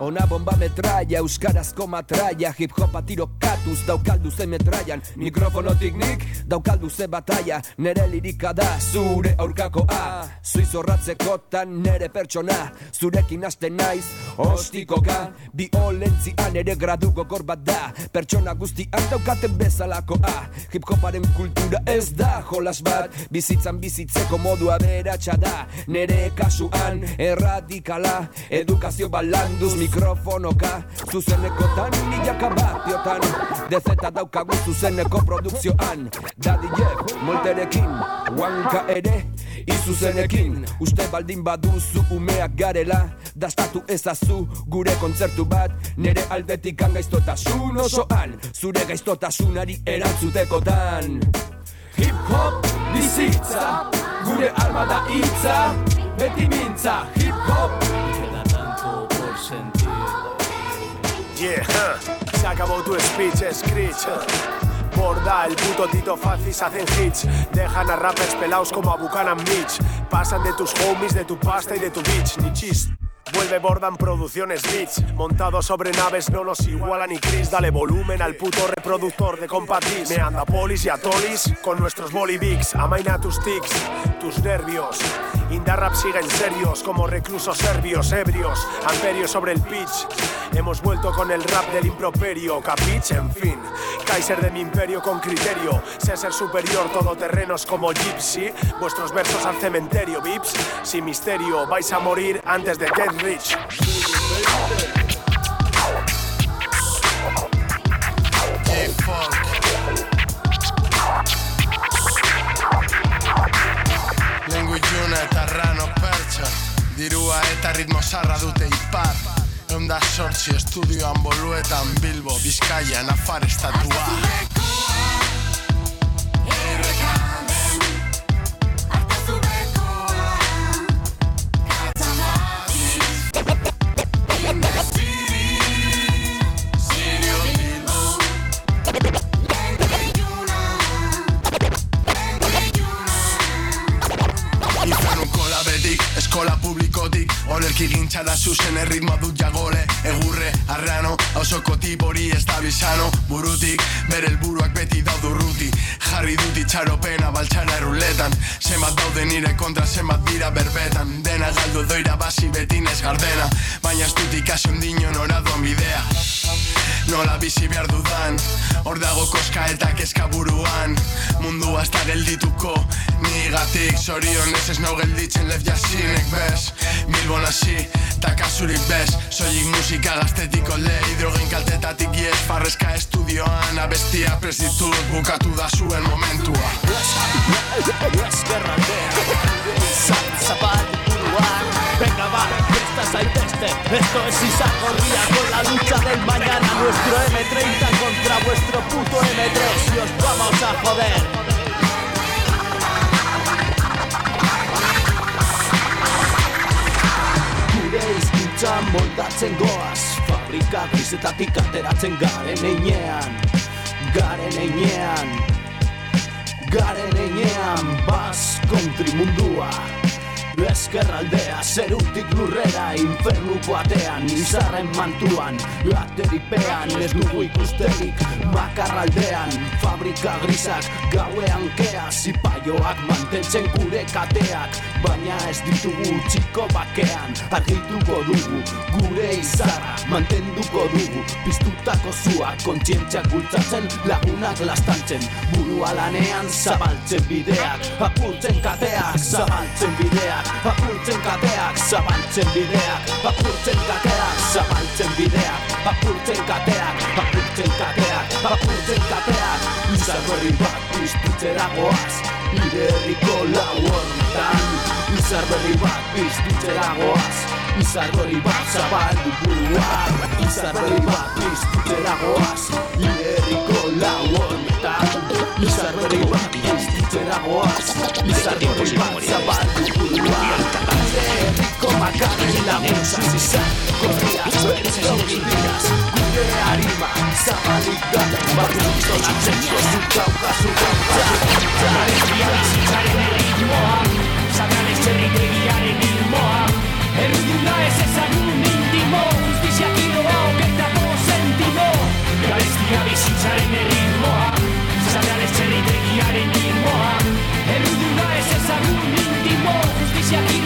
Ona bomba metralla, euskarazko matraia Hip hopa tirokatuz, daukaldu ze metraian. Mikrofonotik nik, daukaldu ze batalla Nere lirika da, zure aurkakoa Zuizorratzekotan nere pertsona. Zurekin haste naiz, ostikoka. Biolentzian ere gradu gogor bat da. Pertsona guztiak daukaten bezalakoa Hip hoparen kultura ez da jolas bat. Bizitzan bizitzeko modua beratxa da Nere kasuan erradikala Edukazio balanduz mikrofonoka Zuzenekotan milaka batiotan. Dezeta daukagu zuzeneko produkzioan. Daddy Jeff, molterekin Wanka ere, izuzenekin. Uste baldin baduzu umeak garela Dastatu ezazu gure kontzertu bat. Nere aldetik gaiztotasun osoan Zure gaiztotasunari erantzutekotan Hip hop bizitza Gure arma da hitza Beti mintza. Hip hop. Queda tanto por sentir. Yeah, huh. se acabó tu speech, screech. Borda, el puto Tito Facis hacen hits Dejan a rappers pelados como a Buchanan Beach Pasan de tus homies, de tu pasta y de tu bitch. Ni chist Vuelve Bordan Producciones Beats Montado sobre naves no nos iguala ni Chris. Dale volumen al puto reproductor de compatis Me anda polis y atolis con nuestros bolivics Amaina tus tics, tus nervios Indarrap siguen serios como reclusos serbios Ebrios, amperios sobre el pitch. Hemos vuelto con el rap del improperio. Capich, en fin. Kaiser de mi imperio con criterio. Sé ser superior, todoterrenos como Gypsy. Vuestros versos al cementerio, Vips. Sin misterio, vais a morir antes de Get Rich Dirua eta ritmo zarra dute ipar. Eunda sortzi estudioan boluetan Bilbo, Bizkaia, Nafar estatua Olerki gintxara zuzen erritmoa dut jagole Egurre, arrano, hausoko tipori ez da bizano. Burutik, bere helburuak beti daudu ruti. Jarri dut itxaropena baltxara erruletan Zenbat daude nire kontra, zenbat dira berbetan. Dena galdu doira basi beti nes gardena. Baina ez dut ikasi ondino nora doan bidea. Nola bizi behar dudan Hor dago koska eta kezka buruan. Mundua ez da geldituko Nigatik zorionez ez nau gelditzen lef jasinek bez. Bilbon hasi, ta kasurik bez. Soilik musika gaztetiko le Hidrogen kaltetatik iez Farreska estudioan Abestia prestitut Bukatu da zuen momentua. Venga va, presta zaitezte Esto es Isagorria con la lucha del mañana Nuestro M30 contra vuestro puto M3 Y os vamos a joder moldatzen goaz Fabrika grizetatik ateratzen garen einean Garen einean Garen einean Bas kontri mundua. Eskerraldea, zerutik lurrera Infernuko atean, izarren mantuan Ateripean, ez dugu ikusterik Makarraldean, fabrika grisak Gauean kea, zipaioak Mantentzen gure kateak. Baina ez ditugu txiko bakean Argituko dugu, gure izarra Mantenduko dugu, piztutako zua Kontzientziak bultzatzen, lagunak lastantzen. Burua lanean, zabaltzen bideak Apurtzen kateak, zabaltzen bideak. Apurtzen kateak, zabaltzen bideak. Apurtzen kateak, zabaltzen bideak. Apurtzen kateak, apurtzen kateak Apurtzen kateak Izarberri bat piztutzera goaz. Nire herriko lau horretan Izarberri bat piztutzera goaz. Izarberri bat zabaldu burua Izarberri bat piztutzera goaz. Nire herriko lau horretan Izarberri bat piztutzera goaz. Izarberri bat zabaldu burua Makarren laguntza zizan Korriak bertzen giras Zure harima, zabalik daten Batu zonatzeko zukauka, zukauka Garestia bizitzaren erritmoa Zagan etxerritegiaren ilmoa Erruduna ez ezagun intimo Justizia kiloa hogeita sentimo Garestia bizitzaren erritmoa Zagan etxerritegiaren ilmoa Erruduna ez ezagun intimo Justizia kiloa hogeita sentimo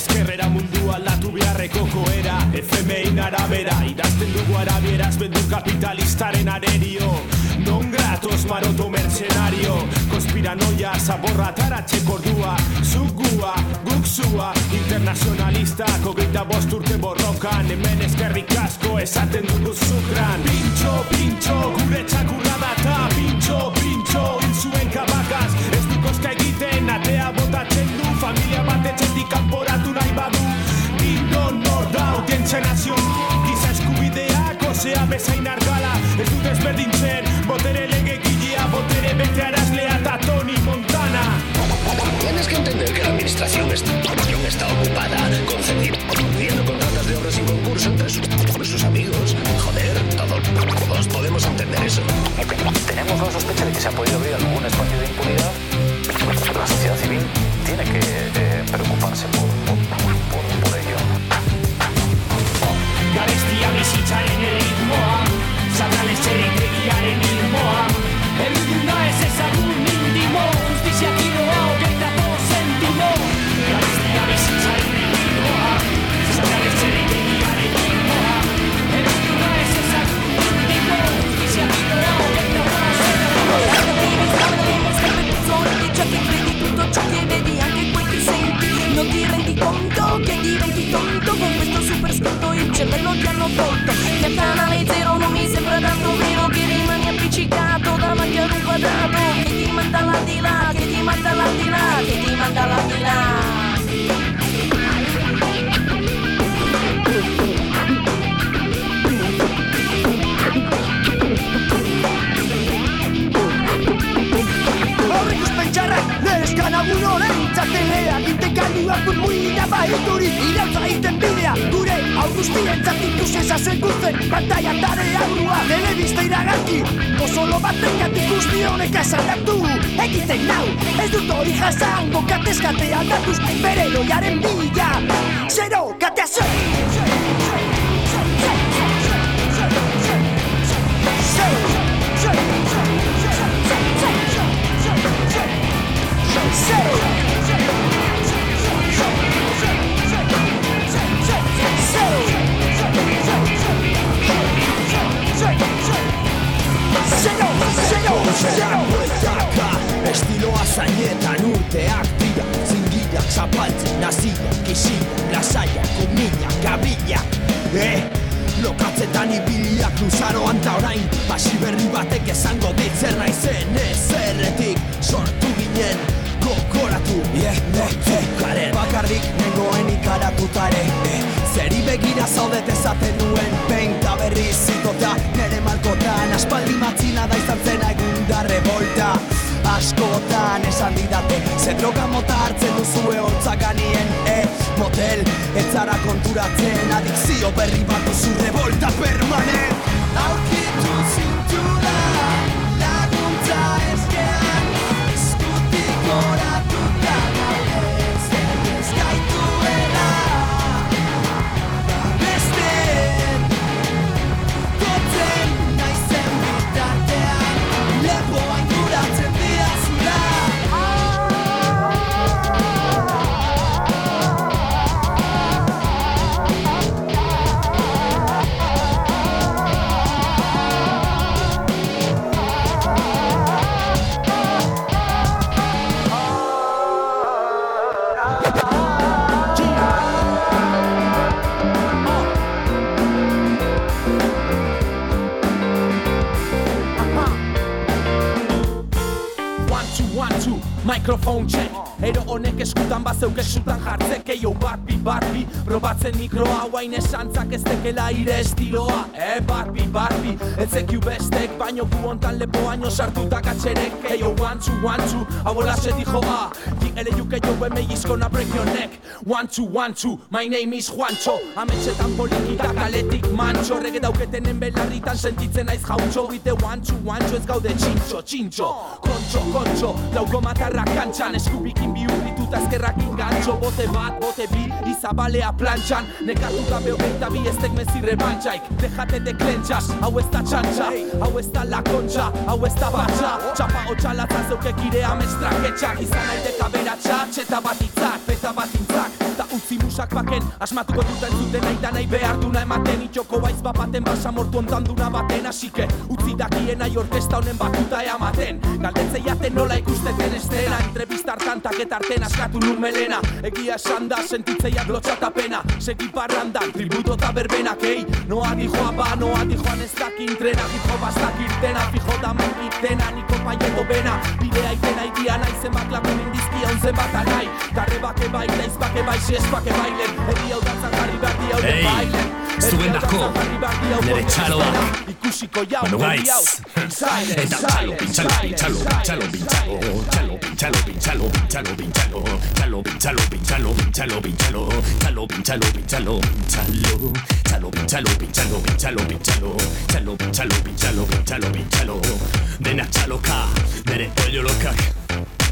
Eskerrera mundu aldatu beharreko koera. FMI arabera idazten dugu arabieraz bendu kapitalistaren arerio. Non gratos maroto mercenario. Konspiranoia zaborra taratzeko ordua. Zugua, guk zua Internazionalista kogeita bost urte borrokan. Hemen eskerrik asko esaten dugu zukran. Pintxo, pintxo, gure txakurra data. Pintxo, pintxo, hil zuen kabakaz. Ez du koska egiten da audientzia nazion Giza eskubideak osea bezain argala Ez dut ezberdintzen botere legegilea Botere bete arazlea eta Tony Montana Tienes que entender que la administración está, está ocupada concediendo contratas de obras sin concurso entre sus, sus amigos. Joder, todos, todos podemos entender eso. Tenemos la sospecha de que se ha podido abrir algún espacio de impunidad. La sociedad civil tiene que eh, preocuparse por Garestia bizitzaren erritmoa Zagal etxerritegiaren ilmoa Erruduna ez ezagun cervello ti hanno tolto Che a canale zero non mi sembra tanto vero Che rimani appiccicato davanti ad un quadrato Che ti manda all'aldilà, che ti manda all'aldilà Che ti manda all'aldilà Horrek uspentxarrak neskan agun horren Txatelea ginten kalduak burmuina baituri Irautza egiten bidea gure augustien Txatitu zezazen gutzen pantalla tare aurrua Telebista iragarki. Pozolo baten gatik guzti honek azaldatu Egiten nau ez dut hori jasan Bokatez kate aldatuz bere loiaren bila. Zero Bueltaka, estiloa zainetan urteak dira. Zingirak zapaltzen, naziak, isiak, lasaiak, umilak, gabilak. Eh, lokatzetan ibiliak luzaroan ta orain Basi berri batek esango dit zer naizen Ezerretik sortu ginen. Gogoratu yeah, Nortzuk garen Bakarrik nengoen ikaratutare eh, Zeri begira zaudet ezaten Aspaldi matxina da izan zena egun da revolta. Askotan esan didate Ze droga mota hartzen duzue hortzaganien eh, Motel, ez zara konturatzen. Adikzio berri bat duzu revolta permanent. Aurkitu microphone check. Ero honek eskutan bazeuk esutan jartzek Eio bat bi, bat probatzen mikroa Guain esantzak ez tekela ire estiloa. E, bat bi, bat bi, etzekiu bestek Baino gu hontan lepo baino sartutak atxerek Eio one, two, one, two, abola se dijo a Di ere juke jo eme gizkona break your neck. One, two, one, two, my name is Juancho. Ametxetan polikita kaletik mancho Rege dauketenen belarritan sentitzen naiz jautxo Bite one, two, one, two, ez gaude txintxo, txintxo. Kontxo, kontxo, lauko matarra kantxan Eskubikin bihurrituta ezkerrakin gantxo Bote bat, bote bi, izabalea plantxan. Nekatuta behogeita bi estek mezirre bantxaik Dejate de klentxas, hau ez da txantxa. Hau ez da la kontxa, hau ez da batxa Txapa hotxalatza zeukek ire amestraketxak Izan nahi deka beratxa, txeta bat itzak, peta bat intzak. Ta utzi musak baken, asmatuko dut entzuten nahi da nahi behar duna ematen. Itxoko baiz bapaten basa mortu ontan duna baten. Asike, utzi dakien nahi orkesta honen batuta eamaten Galdetzei jaten nola ikusteten estena. Entrevista hartan taketarten askatu nun melena Egia esan da sentitzeiak lotxata pena. Segi parrandan, tributo eta berbenak ei. Noa dijoa ba, noa dijoan ez dakin trena. Fijo bastak irtena, fijo da mankitena Niko paieto bena, bidea itena idia nahi Zenbat lakon indizkia un zenbat anai. Karrebake bai, leizbake bai, siespake bailen. Eri hau dantzan jarri behar di hau bailen zuen dako, nere jau, Bueno, guys, eta txalo, pintxalo, pintxalo, pintxalo, pintxalo, txalo, pintxalo, pintxalo, pintxalo, pintxalo, txalo, pintxalo, pintxalo, pintxalo, pintxalo, txalo, pintxalo, pintxalo, pintxalo, txalo, pintxalo, pintxalo, pintxalo, pintxalo, txalo, pintxalo, pintxalo, pintxalo, pintxalo, denak txaloka, nere oio lokak.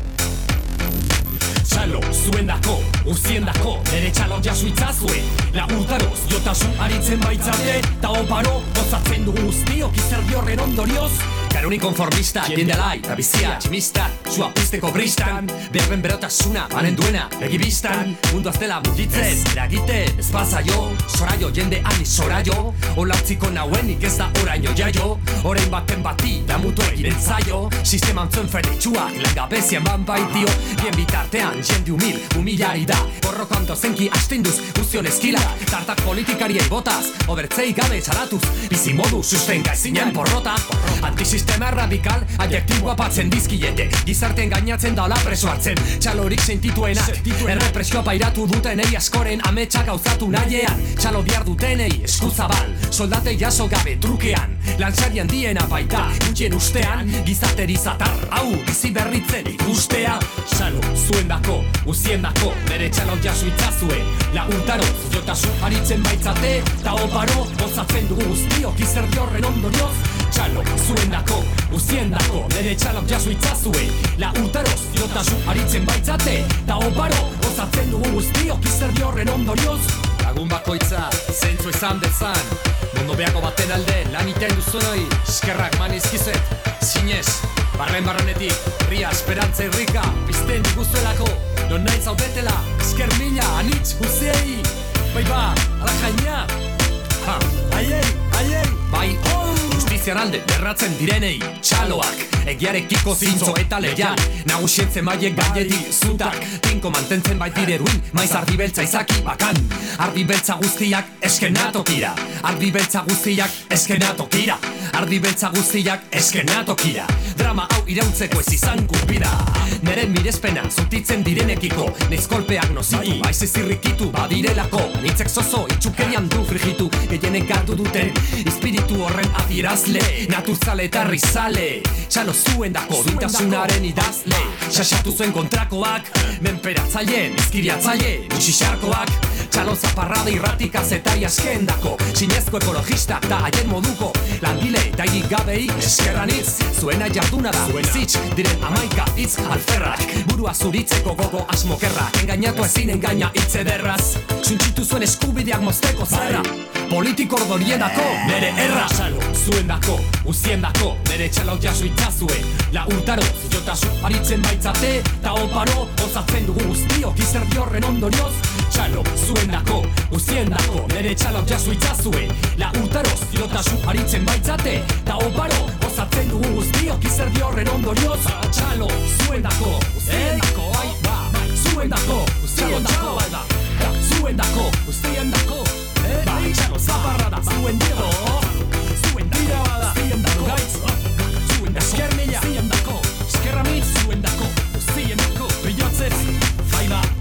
Txalo, zuen dako, uzien dako, nere txalo jasu itzazue La urtaroz, jotasun aritzen baitzate Ta oparo, gozatzen dugu guztiok izerdi horren ondorioz Karuni konformista, jende alai, eta bizia, tximista Sua pizteko bristan, berben berotasuna, banen duena Egibistan, mundu aztela mutitzen, eragiten, ez jo Zoraio, jende ani zoraio, olartziko nauenik ez da oraino jaio. Orain baten bati, da mutu egiten zaio. Sisteman zuen fredetxuak, langabezian ban baitio. Bien bitartean, jende humil, humilari da. Borrokan dozenki astinduz, guzion eskila. Tartak politikariei botaz, obertzei gabe txaratuz Bizi modu sustenga ezinen porrota. Antisistema radikal, adjektiboa patzen dizkiete. Gizarten gainatzen dala preso hartzen. Txalorik sentituenak, errepresioa pairatu dutenei askoren ametsak gauzatu nahiean Txalo bihar dutenei eskuzabal, soldate jaso gabe trukean. Lantzari handiena baita, gutxien ustean. Gizarteri zatar, hau, bizi berritzen ikustea. Txalo, zuen dako, uzien dako, nere txalo jaso itzazue. La urtaro, jotasu aritzen baitzate Ta oparo, gozatzen dugu guztiok izerdi horren ondorioz Txalo, zuen dako, uzien dako, nere txalok jaso itzazue. La urtaroz, jotasu aritzen baitzate Ta oparo, gozatzen dugu guztiok izerdi horren ondorioz. Lagun bakoitza, zentzu izan dezan Mundo beako baten alde, lan iten duzunoi. Eskerrak man izkizet, zinez Barren barrenetik, ria esperantza irrika Pizten diguzuelako, non nahi zaudetela Esker mila, anitz guziei Bai ba, ala jaina Ha, aiei, aiei. Bai, Justizian alde lerratzen direnei Txaloak, egiarekiko zintzo eta lehian Nagusietzen maiek gainetik zutak. Tinko mantentzen baitire duin Maiz ardi beltza izaki bakan. Ardi beltza guztiak eskenatokira Ardi beltza guztiak eskenatokira Ardi beltza guztiak eskenatokira Drama hau irauntzeko ez izan gupida Nere mirespena zutitzen direnekiko Neiz kolpeak nozitu, aiz ez irrikitu badirelako. Nitzek zozo itxukerian du frigitu Gehienek gardu duten espiritu horren adierazle Naturzale eta rizale Txalo zuen dako duitasunaren idazle. Xaxatu zuen kontrakoak Menperatzaile, izkiriatzaile, musixarkoak Txalo zaparrada irratik azetari asken dako. Sinezko ekologistak da haien moduko. Langile eta gabei eskerranitz Zuena jarduna da, zitz diren amaika hitz alferrak. Burua zuritzeko gogo asmokerrak. Engainatu ezin engaina hitz ederraz. Zuntxitu zuen eskubideak mozteko zerra Politiko ordoriedako, nere erra Txalo, zuen dako, uzien dako Nere txalo jaso itzazue La urtaro, jotasu aritzen baitzate. Ta oparo, ozatzen dugu guztiok Izerdi horren ondorioz. Txalo, zuen dako, uzien dako Nere txalo jaso itzazue La urtaro, jotasu aritzen baitzate. Ta oparo, ozatzen dugu guztiok Izerdi horren ondorioz. Txalo, zuen dako, uzien dako Ai, ba, zuen dako, uzien dako Batxako zaparrada. Zuen diego Zuen dira bada Zien dako gaitz Zuen dako Esker mila Zien dako. Eskerra mi Zuen dako Zien dako Bilotzez Faiba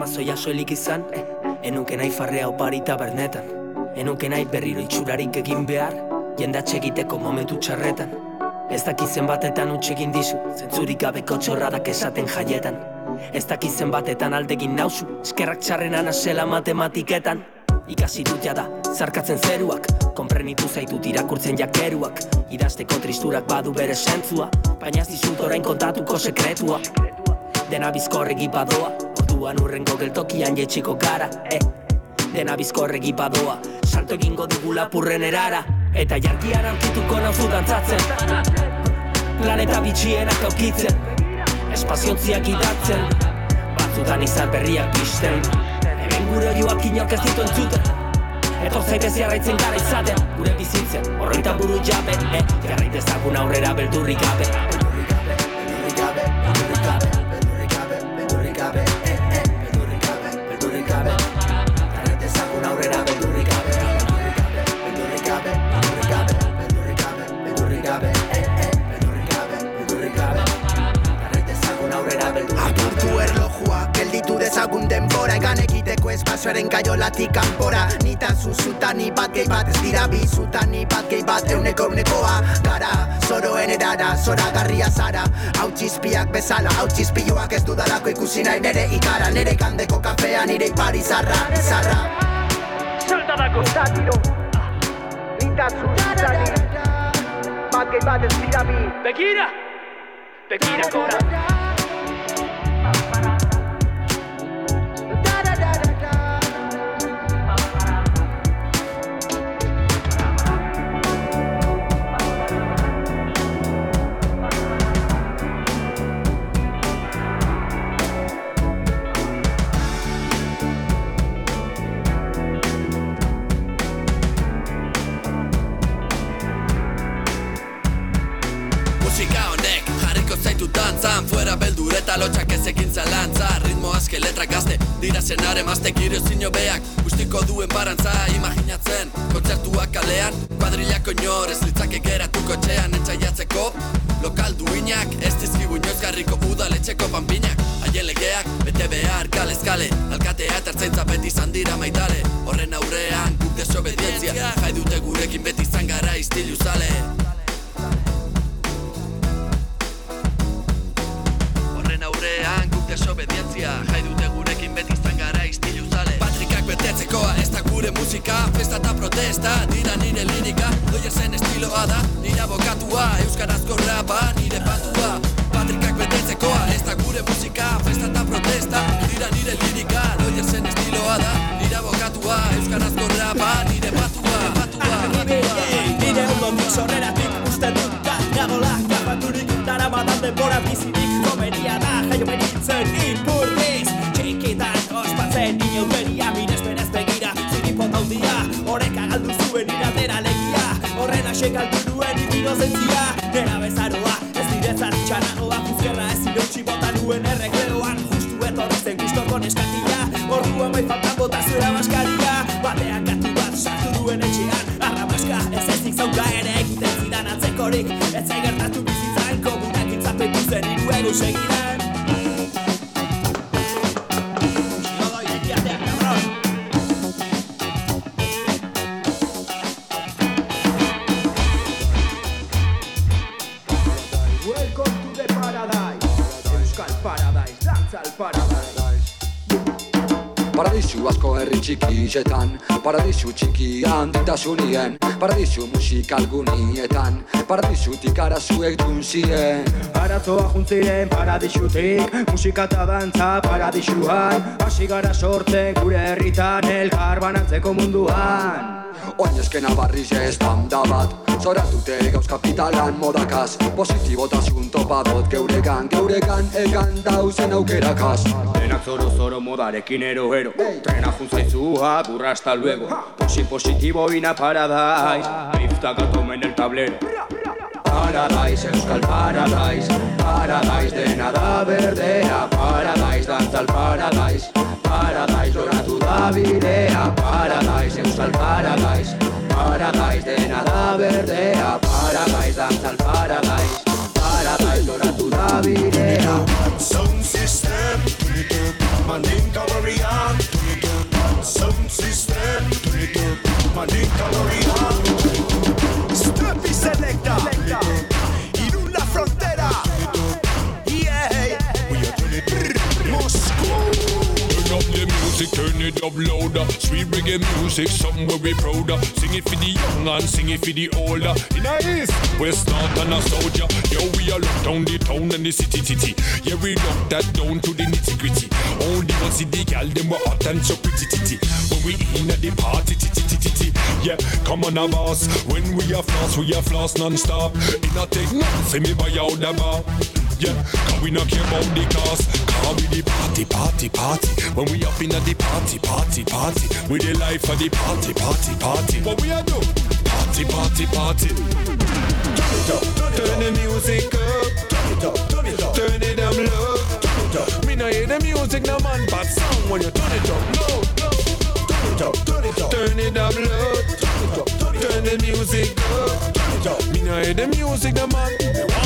armazoia soilik izan eh? Enuke nahi farrea oparita bernetan Enuke nahi berriro itxurarik egin behar Jendatxe egiteko momentu txarretan. Ez dakizen batetan utxegin dizu Zentzurik gabeko txorradak esaten jaietan. Ez dakizen batetan aldegin nauzu Eskerrak txarren anasela matematiketan. Ikasi dut da, zarkatzen zeruak Konprenitu zaitut irakurtzen jakeruak. Idazteko tristurak badu bere sentzua Baina ez dizut orain kontatuko sekretua. Dena bizkorregi badoa Orduan urrengo geltokian jetxiko gara eh. Dena bizkorregi badoa Salto egingo dugu lapurren erara. Eta jarkian aurkituko nauzu dantzatzen. Planeta bitxienak aukitzen Espaziontziak idatzen Batzutan izan berriak pisten Hemen gure joak inok ez ditu entzuten. Eto zaitez jarraitzen gara izaten. Gure bizitzen, horreita buru jabe eh? Jarraitezagun aurrera beldurrik gabe erlojua, gelditu dezagun denbora Egan egiteko espazioaren kaiolatik kanpora. Nita zuzuta ni bat gehi bat ez dira bizuta ni bat gehi bat euneko eunekoa. Gara, zoroen erara, zora garria zara. Hau txizpiak bezala, hau txizpioak ez dudalako ikusi nahi nere ikara. Nere kandeko kafea nire ipari zarra, zarra. Soldadako satiro. Nita zuzuta ni Bat gehi bat ez dira bi. Begira! Begira, kora! Eta lotxak ezekin zalantza. Ritmo aske letra gazte dira zenare mazte giro zino beak. Guztiko duen barantza imaginatzen Kontzertuak kalean, kuadrilako inor Ez litzake geratu kotxean. Etxaiatzeko Lokal duinak, ez dizkigu inoiz garriko udaletxeko panpinak. Haien legeak, bete behar, kale eskale Alkatea eta ertzaintza beti izan dira maitale. Horren aurrean, guk desobedientzia. Jai dute gurekin beti izan gara istilu zale Festa eta protesta dira nire lirika. Doierzen estiloa da nire abokatua Euskarazko rapa nire patua. Patrikak betetzekoa ez da gure musika Festa eta protesta. Dira nire lirika Doierzen estiloa da nire abokatua Euskarazko rapa nire patua. Patua, patua. Nire ondotik sorreratik uste dut bat Nagola. Kapaturik dara badan denbora bizirik. Komedia da jaio benitzen ipurdiz Horren ase galdu duen inozentzia Nera bezaroa ez diretzat txanagoa Fuzkerra ez irautxi bota nuen errekleroan Justu etorri zen gustoko neskatia Orduan bai faltan bota zuera maskaria Batean gatu bat sartu duen etxean Arramaska ez ezik zauka ere egiten zidan atzekorik. Ez zai gertatu bizitzan komunak itzapetu zen hiru egu segidan txikietan Paradisu txiki handitasunien Paradisu musikal gunietan. Paradisutik arazuek dunzien Arazoa juntziren paradisutik. Musika eta dantza paradisuan. Hasi gara sortzen gure herritan Elkar banatzeko munduan. Oin eskena barriz ez banda bat Zoratute gauz kapitalan modakaz. Positibotasun topadot geuregan Geuregan egan dauzen aukerakaz. Denak zoro zoro modarekin ero ero. Trena juntzaizua burra hasta luego. Posi positibo ina paradise Liftak atomen el tablero. Paradise, Euskal Paradise Paradise dena da berdea. Paradise, dantzal Paradise Paradise, loratu da bidea. Paradise, Euskal Paradise Paradise dena berdea Paradise al paradise. Paradise doratu da bidea Sound system Maninka warrior Sound system Maninka warrior Stuffy selecta. Irula frontera. Yeah. We are turning it. Moscow. Turn up the music, turn it up louder. Sweet reggae music, somewhere we prouder. Sing it for the young and sing it for the older. In a east, west, north and a soldier. Yo, we are locked down the town and the city, city. Yeah, we lock that down to the nitty gritty. Only one see the gal, them were hot and so pretty, titty. When we in at the party, titty, titty, titty. Yeah, come on, a boss. When we are floss, we are floss non-stop. In a take nothing me buy out the bar. Yeah, cause we not care about the cost Cause we the party, party, party. When we up in the party, party, party. We the life of the party, party, party. What we a do? Party, party, party. Turn it up, turn the music up. Turn it up, turn it up Turn it up low. Turn it up Me nah hear the music no man Bad sound when you turn it up low Turn it up, turn it up Turn it up low. Turn it up, turn the music up. Turn it up Me nah hear the music no man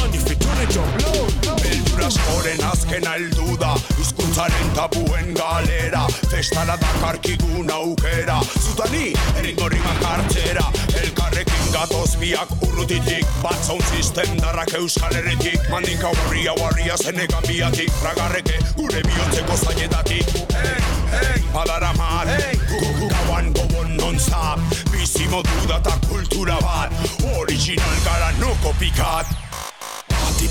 Me want if you turn it up low Belduras morenas que duda Hizkuntzaren tapuen galera. Festara dakarkigun aukera Zutani, eringo rimak hartzera. Elkarrekin gatoz biak urrutitik Bat zaun sistem darrak euskal herretik Mandinka warria warria zenegan biatik Ragarreke gure bihotzeko zainetatik Hey, hey, padara mat hey, Gauan gobon non-stop Bizi modu data kultura bat Original gara no copycat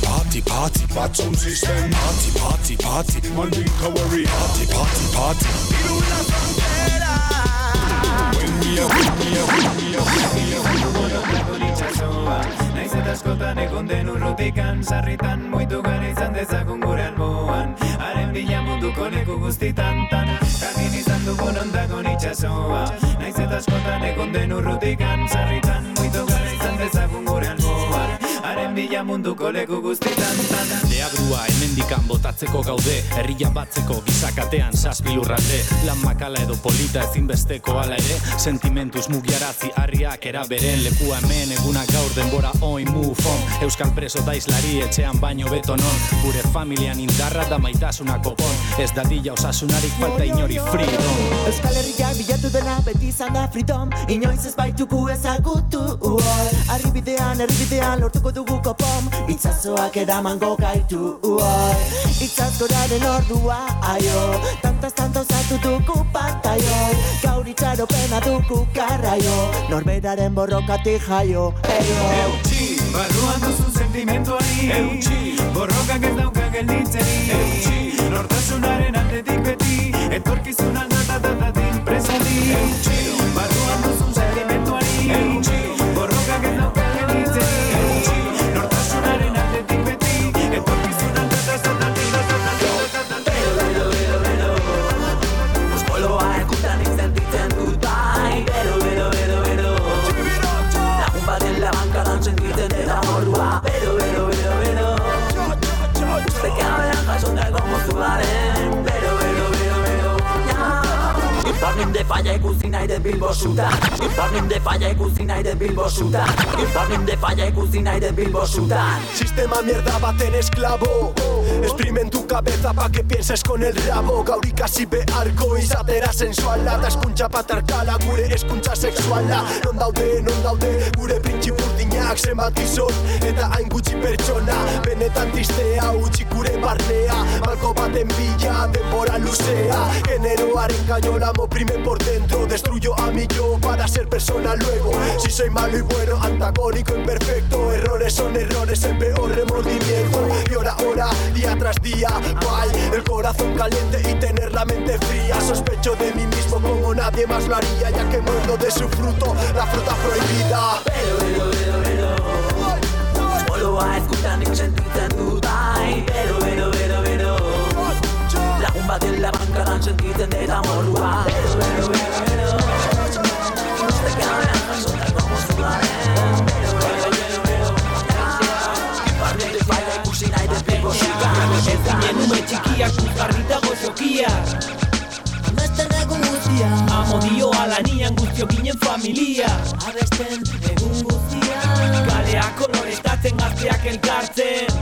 Party, party, party Bat sound system Party, party, party Mandinka warrior Party, party, party Irula frontera When we are, when we are, when we are, when we are Naiz eta askotan egon den urrutikan Sarritan muitu gara izan dezagun gure alboan Haren bila munduko leku guztitan tan Jakin izan dugun ondagon itxasoa Naiz eta askotan egon den urrutikan Sarritan muitu gara Haren bila munduko leku guztitan tan Deabrua hemendikan botatzeko gaude Herria batzeko gizakatean saspilurralde Lan makala edo polita ezinbesteko ala ere Sentimentuz mugiarazi harriak era beren Lekua hemen eguna gaur denbora oin move on. Euskal preso da islari etxean baino beto non. Gure familian indarra da maitasuna kopon Ez dadila osasunarik falta inori freedom. Euskal Herriak bilatu dena beti izan da freedom. Inoiz ez baituku ezagutu Arribidean, herribidean lortuko dugu kopom Itzazoak edamango gaitu uoi. Itzazkoraren ordua aio. Tantaz tanto zatu dugu pantaio Gaur itxaropena dugu garraio. Norberaren borrokatik jaio Eio. Eutxi, barruan duzu sentimentuari. Eutxi, borrokak ez dauka gelditzeri. Eutxi, nortasunaren aldetik beti Etorkizun aldatatatin presadi Eutxi, barruan duzu falla ikusi nahi de Bilbo suta. Barnen de falla ikusi nahi de Bilbo suta. Barnen de falla ikusi nahi de Bilbo suta. Sistema mierda baten esklabo Exprimen tu cabeza pa que pienses con el rabo. Gaur ikasi beharko izatera sensuala. Ta eskuntza patarkala gure eskuntza sexuala. Non daude, non daude gure printzipurdinak Zenbat gizon. Eta hain gutxi pertsona Benetan tristea utzi gure barnea. Malko baten bila denbora luzea. Generoaren cañola me oprime por dentro Destruyo a mi yo para ser persona luego. Si soy malo y bueno, antagónico, imperfecto Errores son errores, en peor remordimiento. Y hora a hora, día tras día, bye. El corazón caliente y tener la mente fría. Sospecho de mí mismo como nadie más lo haría Ya que muerdo de su fruto, la fruta prohibida. Pero, pero, pero, pero Oskoloa ekutan sentitzen dut bai Bero, bero, bero, bero Sentitzen eta morrua Bero, bero, bero, bero Zekabean jasotako mozuaren Bero, bero, bero, bero Barnen de falla ikusi nahi de Bilbo suta Ez ginen ume txikiak uzgarritago xokia Beste egun guztia Amo dio alanian guztio ginen familia. Abesten egun guztia Kaleak kolorestatzen gazteak elkartzen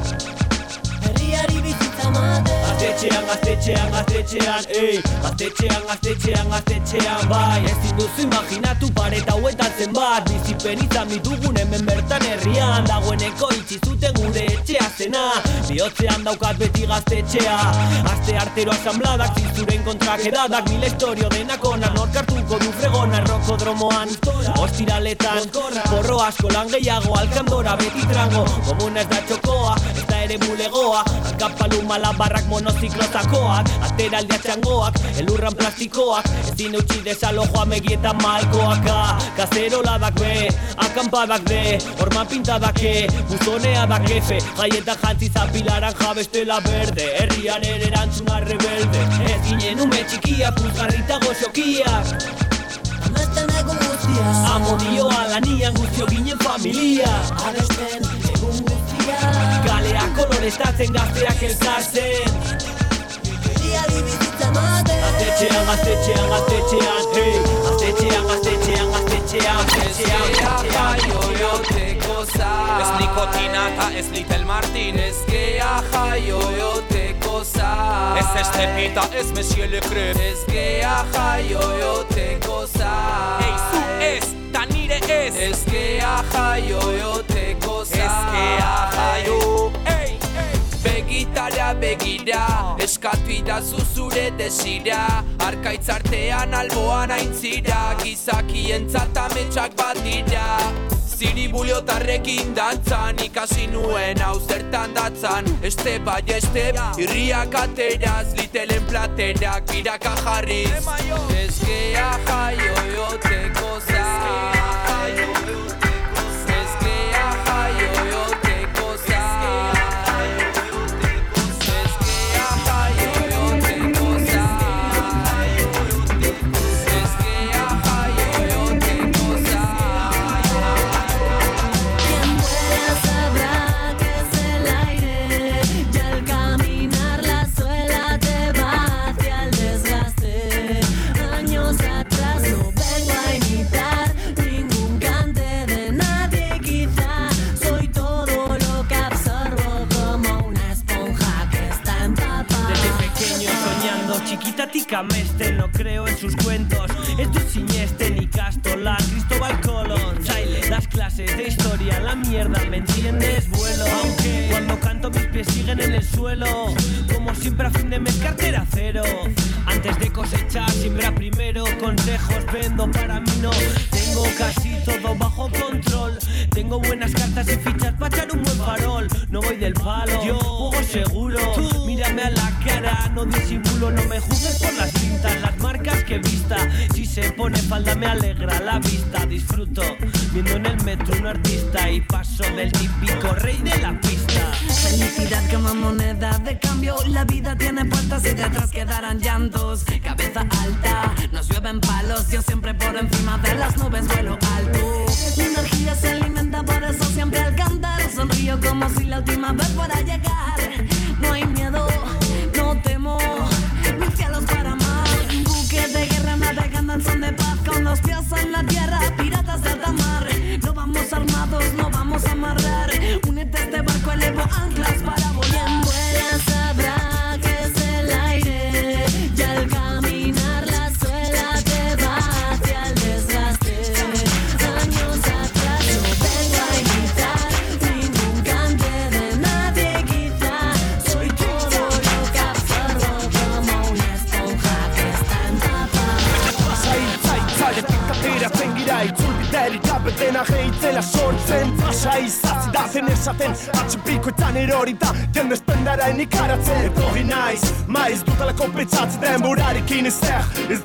Gaztetxean, gaztetxean, gaztetxean, ei Gaztetxean, gaztetxean, gaztetxean, bai. Ez duzu imaginatu pareta hauetan zenbat. Bizipen izan ditugun hemen bertan herrian. Dagoeneko itxi zuten gure etxea zena. Bihotzean daukat beti gaztetxea. Aste artero asambladak zizuren kontrak edadak. Mila historio denak onar norkartuko du fregona. Roko dromoan ostiraletan Porro asko lan gehiago. Alkandora beti trango Komuna ez da txokoa, ez da ere bulegoa. Hankapalu malabarrak monoziklotakoak Atera aldea txangoak, elurran plastikoak Ezin eutxi desalojoa megietan malkoak Kazerola dak be, akampadak de Horma pintadak e, buzonea dak efe Jaietan jantzi zapilaran jabestela berde Herrian ere erantzuna rebelde Ez ginen ume txikia, puzgarrita goxokiak. Amesten egun guztia Amodioa lanian guztio ginen familia. Abesten egun guztia Kalea kolorestatzen gazteak elkartzen Gaztetxean, gaztetxean, gaztetxean, hey Gaztetxean, gaztetxean, gaztetxean, gaztetxean, gaztetxean Ez nikotina eta ez Little Martin Ez gea jaioioteko za Ez estepita ez Monsieur Le Crep Ez gea jaioioteko za Ei, zu ez, ta nire ez Ez gea jaioioteko za Ez gea jaio begira, eskatu idazu zure desira Arkaitzartean alboan aintzira, gizakien ametsak bat dira. Ziri buliotarrekin dantzan, ikasi nuen hau zertan datzan Este bai este, irriak ateraz, litelen platerak biraka jarriz. Ezkea jaioioteko za Ezkea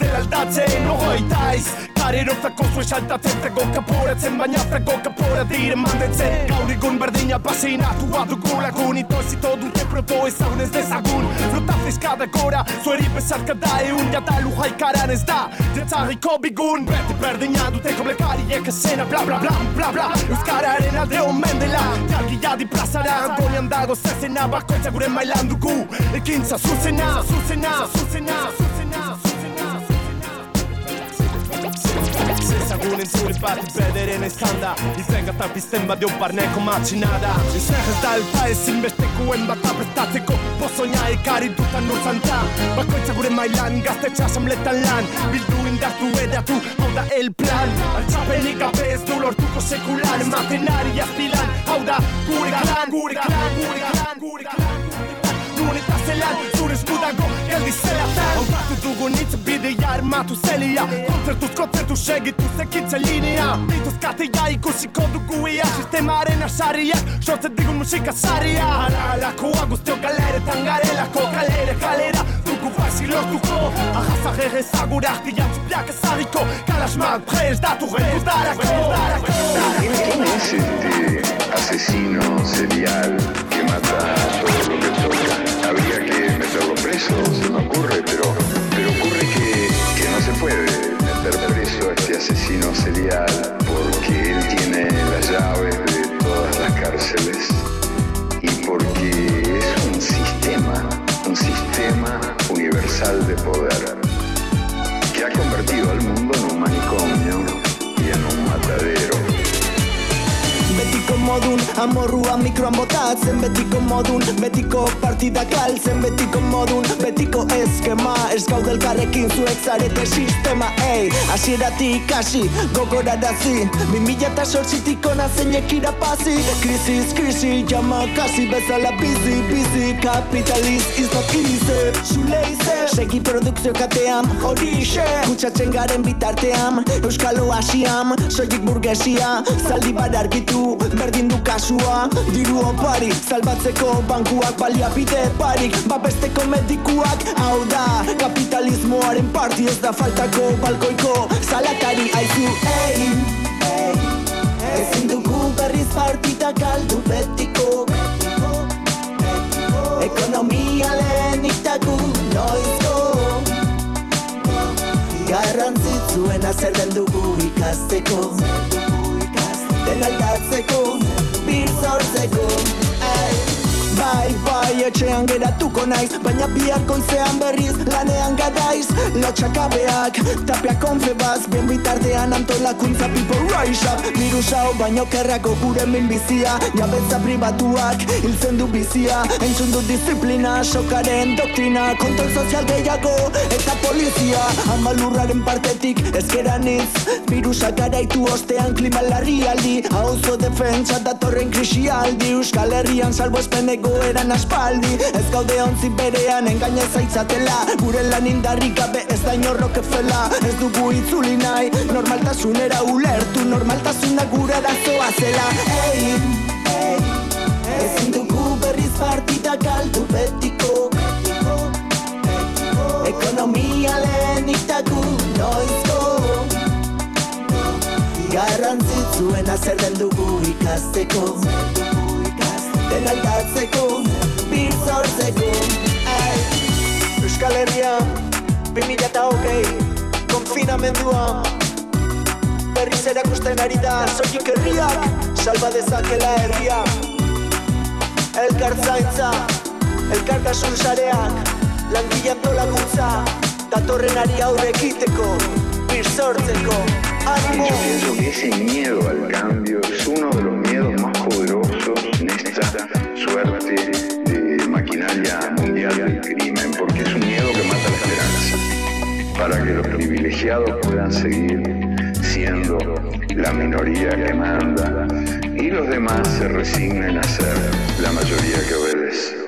ez dela aldatzen Ogoita iz, karero zako zu esaltatzen Frego kaporatzen, baina frego kapora dire mandetzen. Gaur egun berdina pasinatua dugu lagun Itoizito dute proto ez dezagun. Flota fiskada gora, zueri bezarka da eun Jata lujaikaran ez da, jetzarriko bigun Beti berdina dute koblekariek esena Bla bla bla bla bla, euskararen alde omen dela Jalgia di plazara, antonian dago zezena Bakoitza gure mailan dugu, ekintza zuzena Zuzena, zuzena, zuzena, zuzena egun entzule bat bederen izan da Izen gata pizten bat dio barneko matxinada Izen ez da elpa ezin bestekuen bat aprestatzeko Pozoina ekari dutan nurzan da Bakoitza gure mailan gaztetxa asamletan lan Bildu indartu edatu hau da el plan Altxapenik gabe ez du lortuko sekulan Matenari azpilan hau da gure klan Gure klan, gure klan, gure klan Nuen eta zelan, zure eskudago geldi zelatan Aurratu dugu nitz bidea armatu zelia Kontzertuz kontzertu segitu zekitze linea Dituz katea ikusiko dugu ia. Sistemaren asariak sortzen digun musika zaria Hala alakoa guztio galeretan garelako Kalere kalera dugu bazi lortuko Ahazak egezagura artian txipiak ezagiko Kalasmak prez datu redutarako ¿Quién es este asesino serial que mata todo lo que preso, se me ocurre, pero, pero ocurre que, que no se puede meter preso a este asesino serial porque él tiene las llaves de todas las cárceles y porque es un sistema, un sistema universal de poder que ha convertido al mundo en un manicomio y en un matadero. Betiko modun, amorrua mikroan botatzen Betiko modun, betiko partida galtzen Betiko modun, betiko eskema Ez gaude elkarrekin zuek zarete sistema Ei, asieratik hasi, gogorarazi Bi mila eta sortzitik ona zeinek irapazi Krisis, krisi, jama kasi bezala bizi, bizi Kapitaliz, not easy Zule ize, segi produkzio katean Horixe, kutsatzen garen bitartean Euskalo asiam, soilik burgesia Zaldi bar argitu, berdin du kasua. Diru opari, salbatzeko bankuak baliabide parik Babesteko medikuak, hau da Kapitalismoaren parti ez da faltako balkoiko Salakari aizu, ei, ei Ezin dugu berriz partita galdu betiko. Ekonomia lehenik dagu noizko. Garrantzitzuen zer den dugu ikasteko Den aldatzeko, bir Ei. Bai, bai, etxean geratuko naiz. Baina bihar goizean berriz lanean garaiz. Lotxakabeak, tapia konfebaz Bien bitartean antolakuntza up. Virusa hau baino kerrako gure minbizia. Jabetza pribatuak, hiltzen du bizia. Entzun du disiplina, sokaren doktrina. Kontrol sozial gehiago eta polizia. Amalurraren partetik ezkeranitz Virusa garaitu ostean klima larrialdi. Hauzo defentsa datorren krisialdi. Euskal Herrian salbo espenek eran aspaldi. Ez gaude ontzi berean engaine zaitzatela. Gure lan indarrik gabe ez da inorroke fela Ez dugu itzuli nahi normaltasunera ulertu. Normaltasuna gure arazoa zela. Ei, ei, ezin dugu berriz partida galdu betiko. Ekonomia lehenik dagu noizko Garrantzitzuen zer den dugu ikasteko Den aldatzeko, bir sortzeko Ei. Euskal Herria, 2000 eta hogei Konfinamendua Berriz erakusten ari da Soilik herriak, salba dezakela herria Elkartzaintza, elkartasun sareak Langile antolakuntza Datorren ari aurre ekiteko Bir sortzeko Animo! Yo pienso que ese miedo al cambio es uno de los suerte de maquinaria mundial del crimen, porque es un miedo que mata la esperanza, para que los privilegiados puedan seguir siendo la minoría que manda y los demás se resignen a ser la mayoría que obedece.